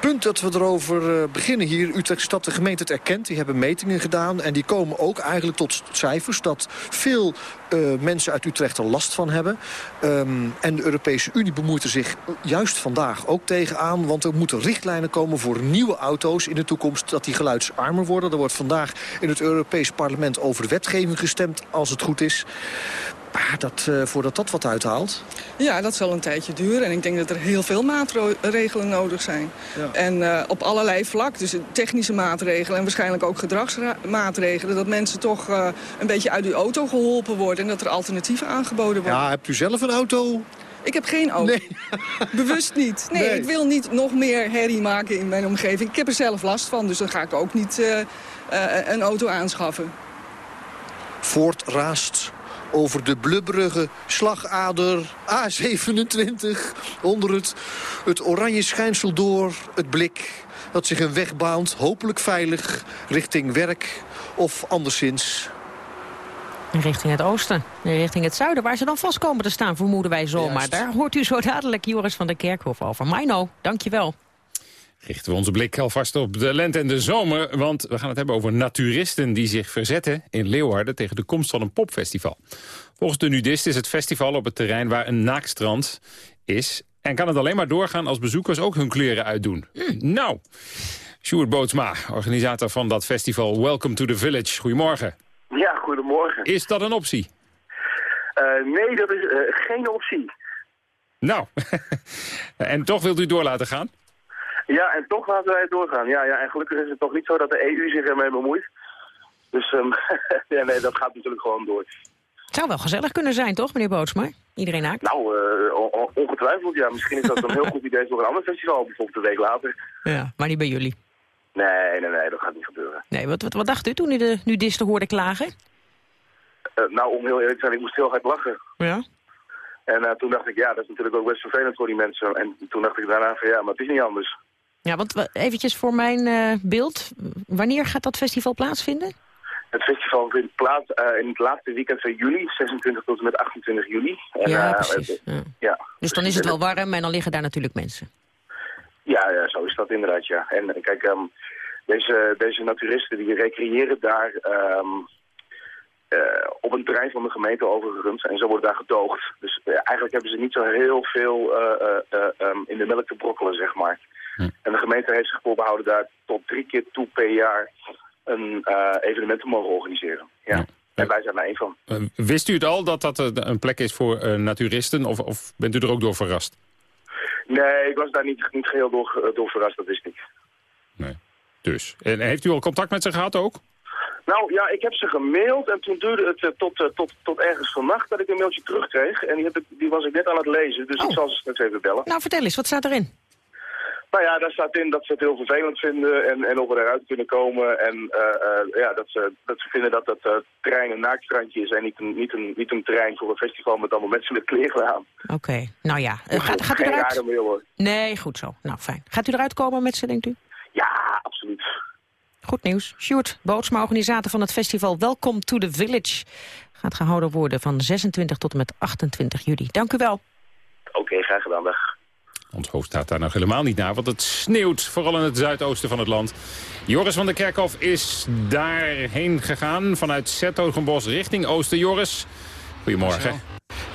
Punt dat we erover eh, beginnen hier. Utrecht Stad, de gemeente het erkent. Die hebben metingen gedaan. En die komen ook eigenlijk tot cijfers dat veel eh, mensen uit Utrecht er last van hebben. Ehm, en de Europese Unie bemoeit er zich juist vandaag ook tegenaan. Want er moeten richtlijnen komen voor nieuwe auto's in de toekomst. Dat die geluidsarmer worden. Er wordt vandaag in het Europees parlement over wetgeving gestemd. Als het goed is. Maar dat, eh, voordat dat wat uithaalt... Ja, dat zal een tijdje duren. En ik denk dat er heel veel maatregelen nodig zijn. Ja. En eh, op allerlei vlak. Dus technische maatregelen en waarschijnlijk ook gedragsmaatregelen. Dat mensen toch eh, een beetje uit uw auto geholpen worden. En dat er alternatieven aangeboden worden. Ja, hebt u zelf een auto? Ik heb geen auto. Nee. Bewust niet. Nee, Nee. ik wil niet nog meer herrie maken in mijn omgeving. Ik heb er zelf last van, dus dan ga ik ook niet eh, eh, een auto aanschaffen. Ford raast over de blubberige slagader A27... onder het, het oranje schijnsel door, het blik dat zich een weg baant... hopelijk veilig richting werk of anderszins. Richting het oosten, richting het zuiden, waar ze dan vast komen te staan, vermoeden wij zomaar. Daar hoort u zo dadelijk Joris van der Kerkhof over. Mino, dankjewel. Richten we onze blik alvast op de lente en de zomer. Want we gaan het hebben over naturisten die zich verzetten in Leeuwarden... tegen de komst van een popfestival. Volgens de nudist is het festival op het terrein waar een naakstrand is... en kan het alleen maar doorgaan als bezoekers ook hun kleren uitdoen. Nou, Sjoerd Bootsma, organisator van dat festival Welcome to the Village. Goedemorgen. Ja, goedemorgen. Is dat een optie? Eh, nee, dat is eh, geen optie. Nou, en toch wilt u door laten gaan? Ja, en toch laten wij het doorgaan. Ja, ja, en gelukkig is het toch niet zo dat de EU zich ermee bemoeit. Dus ehm, ja, nee, dat gaat natuurlijk gewoon door. Het zou wel gezellig kunnen zijn, toch, meneer Bootsma? Iedereen naakt? Nou, eh, on- on- ongetwijfeld, ja. Misschien is dat een heel goed idee voor een ander festival, bijvoorbeeld een week later. Ja, maar niet bij jullie. Nee, nee, nee, dat gaat niet gebeuren. Nee, wat, wat, wat dacht u toen u de nudisten hoorde klagen? Eh, nou, om heel eerlijk te zijn, ik moest heel hard lachen. Ja. En eh, toen dacht ik, ja, dat is natuurlijk ook best vervelend voor die mensen. En toen dacht ik daarna van, ja, maar het is niet anders. Ja, want wa- eventjes voor mijn eh, beeld. Wanneer gaat dat festival plaatsvinden? Het festival vindt plaats eh, in het laatste weekend van juli, 26 tot en met 28 juli. En, Ja, eh, precies. Ja. ja. Dus dan is het wel warm en dan liggen daar natuurlijk mensen. Ja, ja, zo is dat inderdaad, ja. En kijk, ehm, deze, deze naturisten die recreëren daar ehm, eh, op een terrein van de gemeente overigens. En zo wordt daar gedoogd. Dus eigenlijk hebben ze niet zo heel veel eh, eh, eh, ehm, in de melk te brokkelen, zeg maar. En de gemeente heeft zich voorbehouden daar tot drie keer toe per jaar een eh, evenement te mogen organiseren. Ja. En wij zijn daar één van. Eh, wist u het al dat dat eh, een plek is voor eh, naturisten? Of, of bent u er ook door verrast? Nee, ik was daar niet, niet geheel door, door verrast, dat wist ik. Dus. En heeft u al contact met ze gehad ook? Nou ja, ik heb ze gemaild en toen duurde het tot, tot, tot ergens vannacht dat ik een mailtje terugkreeg. En die, heb ik, die was ik net aan het lezen, dus ik zal ze straks even bellen. Nou, vertel eens, wat staat erin? Nou ja, daar staat in dat ze het heel vervelend vinden en, en of we eruit kunnen komen. En eh, eh, ja, dat, ze, dat ze vinden dat het eh, terrein een naaktstrandje is en niet een, niet, een, niet een terrein voor een festival met allemaal mensen met kleren aan. Oké, nou ja. gaat, gaat u eruit? mail hoor. Nee, goed zo. Nou, fijn. Gaat u eruit komen met ze, denkt u? Ja, absoluut. Goed nieuws. Sjoerd Bootsma, organisator van het festival Welcome to the Village. Gaat gehouden worden van 26 tot en met 28 juli. Dank u wel. Oké, graag gedaan, dag. Ons hoofd staat daar nog helemaal niet naar, want het sneeuwt, vooral in het zuidoosten van het land. Joris van der Kerkhof is daarheen gegaan vanuit Zertogenbos richting Oosten. Joris, goedemorgen.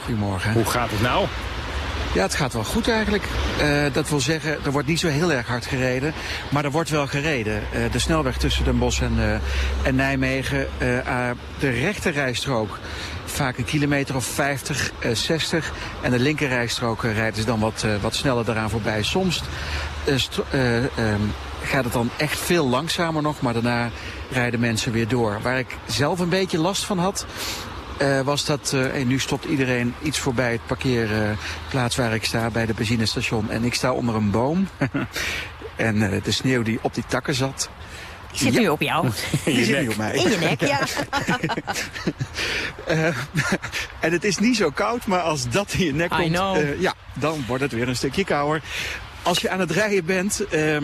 Goedemorgen. Hoe gaat het nou? Ja, het gaat wel goed eigenlijk. Eh, dat wil zeggen, er wordt niet zo heel erg hard gereden. Maar er wordt wel gereden. Eh, de snelweg tussen Den Bosch en, eh, en Nijmegen. de rechterrijstrook vaak een kilometer of 50, eh, 60. En de linkerrijstrook eh, rijden ze dan wat, eh, wat sneller daaraan voorbij. Soms eh, eh, ehm, gaat het dan echt veel langzamer nog, maar daarna rijden mensen weer door. Waar ik zelf een beetje last van had, eh, was dat... eh, hey, nu stopt iedereen iets voorbij het parkeerplaats waar ik sta, bij de benzinestation. En ik sta onder een boom. en eh, de sneeuw die op die takken zat... Die zit nu op jou. Die zit nu op mij. In je nek, ja. Eh, en het is niet zo koud, maar als dat in je nek I komt, eh, ja, dan wordt het weer een stukje kouder. Als je aan het rijden bent, ehm,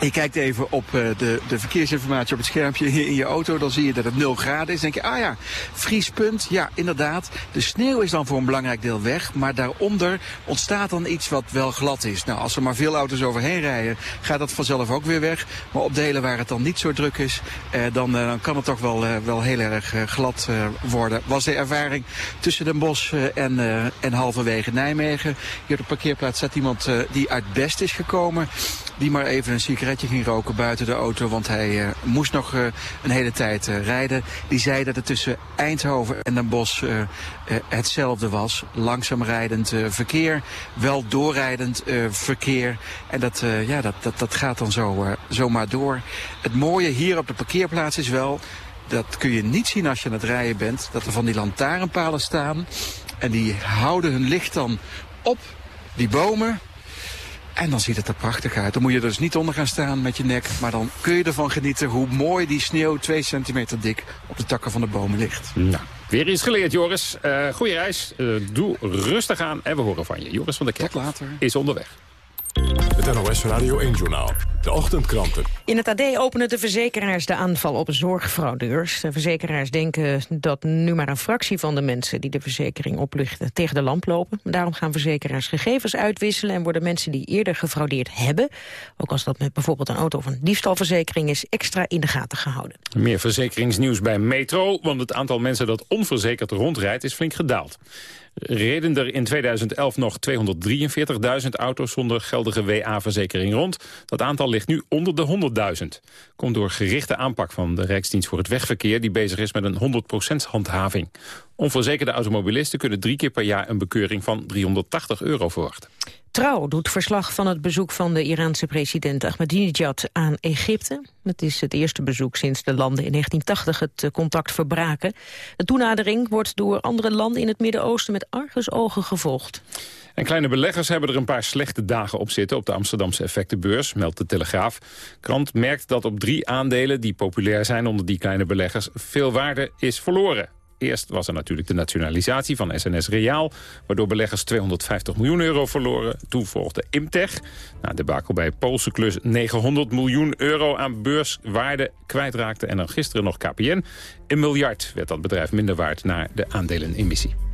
je kijkt even op eh, de, de verkeersinformatie op het schermpje hier in je auto, dan zie je dat het 0 graden is. Dan denk je, ah ja, vriespunt, ja inderdaad. De sneeuw is dan voor een belangrijk deel weg, maar daaronder ontstaat dan iets wat wel glad is. Nou, als er maar veel auto's overheen rijden, gaat dat vanzelf ook weer weg. Maar op delen waar het dan niet zo druk is, eh, dan, eh, dan kan het toch wel, eh, wel heel erg eh, glad worden. Was de ervaring tussen Den Bosch en, en halverwege Nijmegen. Hier op de parkeerplaats staat iemand die uit Best is gekomen. Die maar even een sigaretje ging roken buiten de auto, want hij eh, moest nog eh, een hele tijd eh, rijden. Die zei dat het tussen Eindhoven en Den Bosch hetzelfde was. Langzaam rijdend verkeer, wel doorrijdend verkeer. En dat, ja, dat, dat, dat gaat dan zo, zomaar door. Het mooie hier op de parkeerplaats is wel... Dat kun je niet zien als je aan het rijden bent. Dat er van die lantaarnpalen staan. En die houden hun licht dan op die bomen. En dan ziet het er prachtig uit. Dan moet je er dus niet onder gaan staan met je nek. Maar dan kun je ervan genieten hoe mooi die sneeuw twee centimeter dik op de takken van de bomen ligt. Nou, weer iets geleerd, Joris. Eh goeie reis. Eh, doe rustig aan en we horen van je. Joris van der Kerk later. is onderweg. Het NOS Radio 1-journaal. De ochtendkranten. In het AD openen de verzekeraars de aanval op zorgfraudeurs. De verzekeraars denken dat nu maar een fractie van de mensen die de verzekering oplichten tegen de lamp lopen. Daarom gaan verzekeraars gegevens uitwisselen en worden mensen die eerder gefraudeerd hebben, ook als dat met bijvoorbeeld een auto of een diefstalverzekering is, extra in de gaten gehouden. Meer verzekeringsnieuws bij Metro, want het aantal mensen dat onverzekerd rondrijdt is flink gedaald. Reden er in 2011 nog 243.000 auto's zonder geldige WA-verzekering rond. Dat aantal ligt nu onder de 100.000. Komt door gerichte aanpak van de Rijksdienst voor het Wegverkeer... die bezig is met een 100% handhaving. Onverzekerde automobilisten kunnen drie keer per jaar een bekeuring van 380 euro verwachten. Trouw doet verslag van het bezoek van de Iraanse president Ahmadinejad aan Egypte. Het is het eerste bezoek sinds de landen in 1980 het eh, contact verbraken. De toenadering wordt door andere landen in het Midden-Oosten met argusogen gevolgd. En kleine beleggers hebben er een paar slechte dagen op zitten... op de Amsterdamse effectenbeurs, meldt de Telegraaf. Krant merkt dat op drie aandelen die populair zijn onder die kleine beleggers... veel waarde is verloren. Eerst was er natuurlijk de nationalisatie van SNS Reaal... waardoor beleggers 250 miljoen euro verloren. Toen volgde Imtech. Nou, de bakel bij Poolse klus 900 miljoen euro aan beurswaarde kwijtraakte. En dan gisteren nog KPN. Een miljard werd dat bedrijf minder waard naar de aandelenemissie.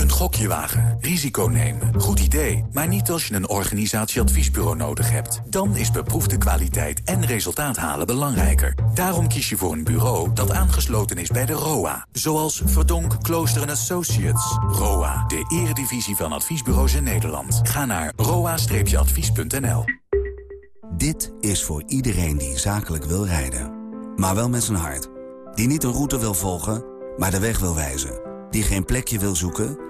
Een gokje wagen, risico nemen, goed idee. Maar niet als je een organisatieadviesbureau nodig hebt. Dan is beproefde kwaliteit en resultaat halen belangrijker. Daarom kies je voor een bureau dat aangesloten is bij de ROA. Zoals Verdonk, Klooster Associates. ROA, de eredivisie van adviesbureaus in Nederland. Ga naar roa-advies.nl. Dit is voor iedereen die zakelijk wil rijden. Maar wel met zijn hart. Die niet een route wil volgen, maar de weg wil wijzen. Die geen plekje wil zoeken,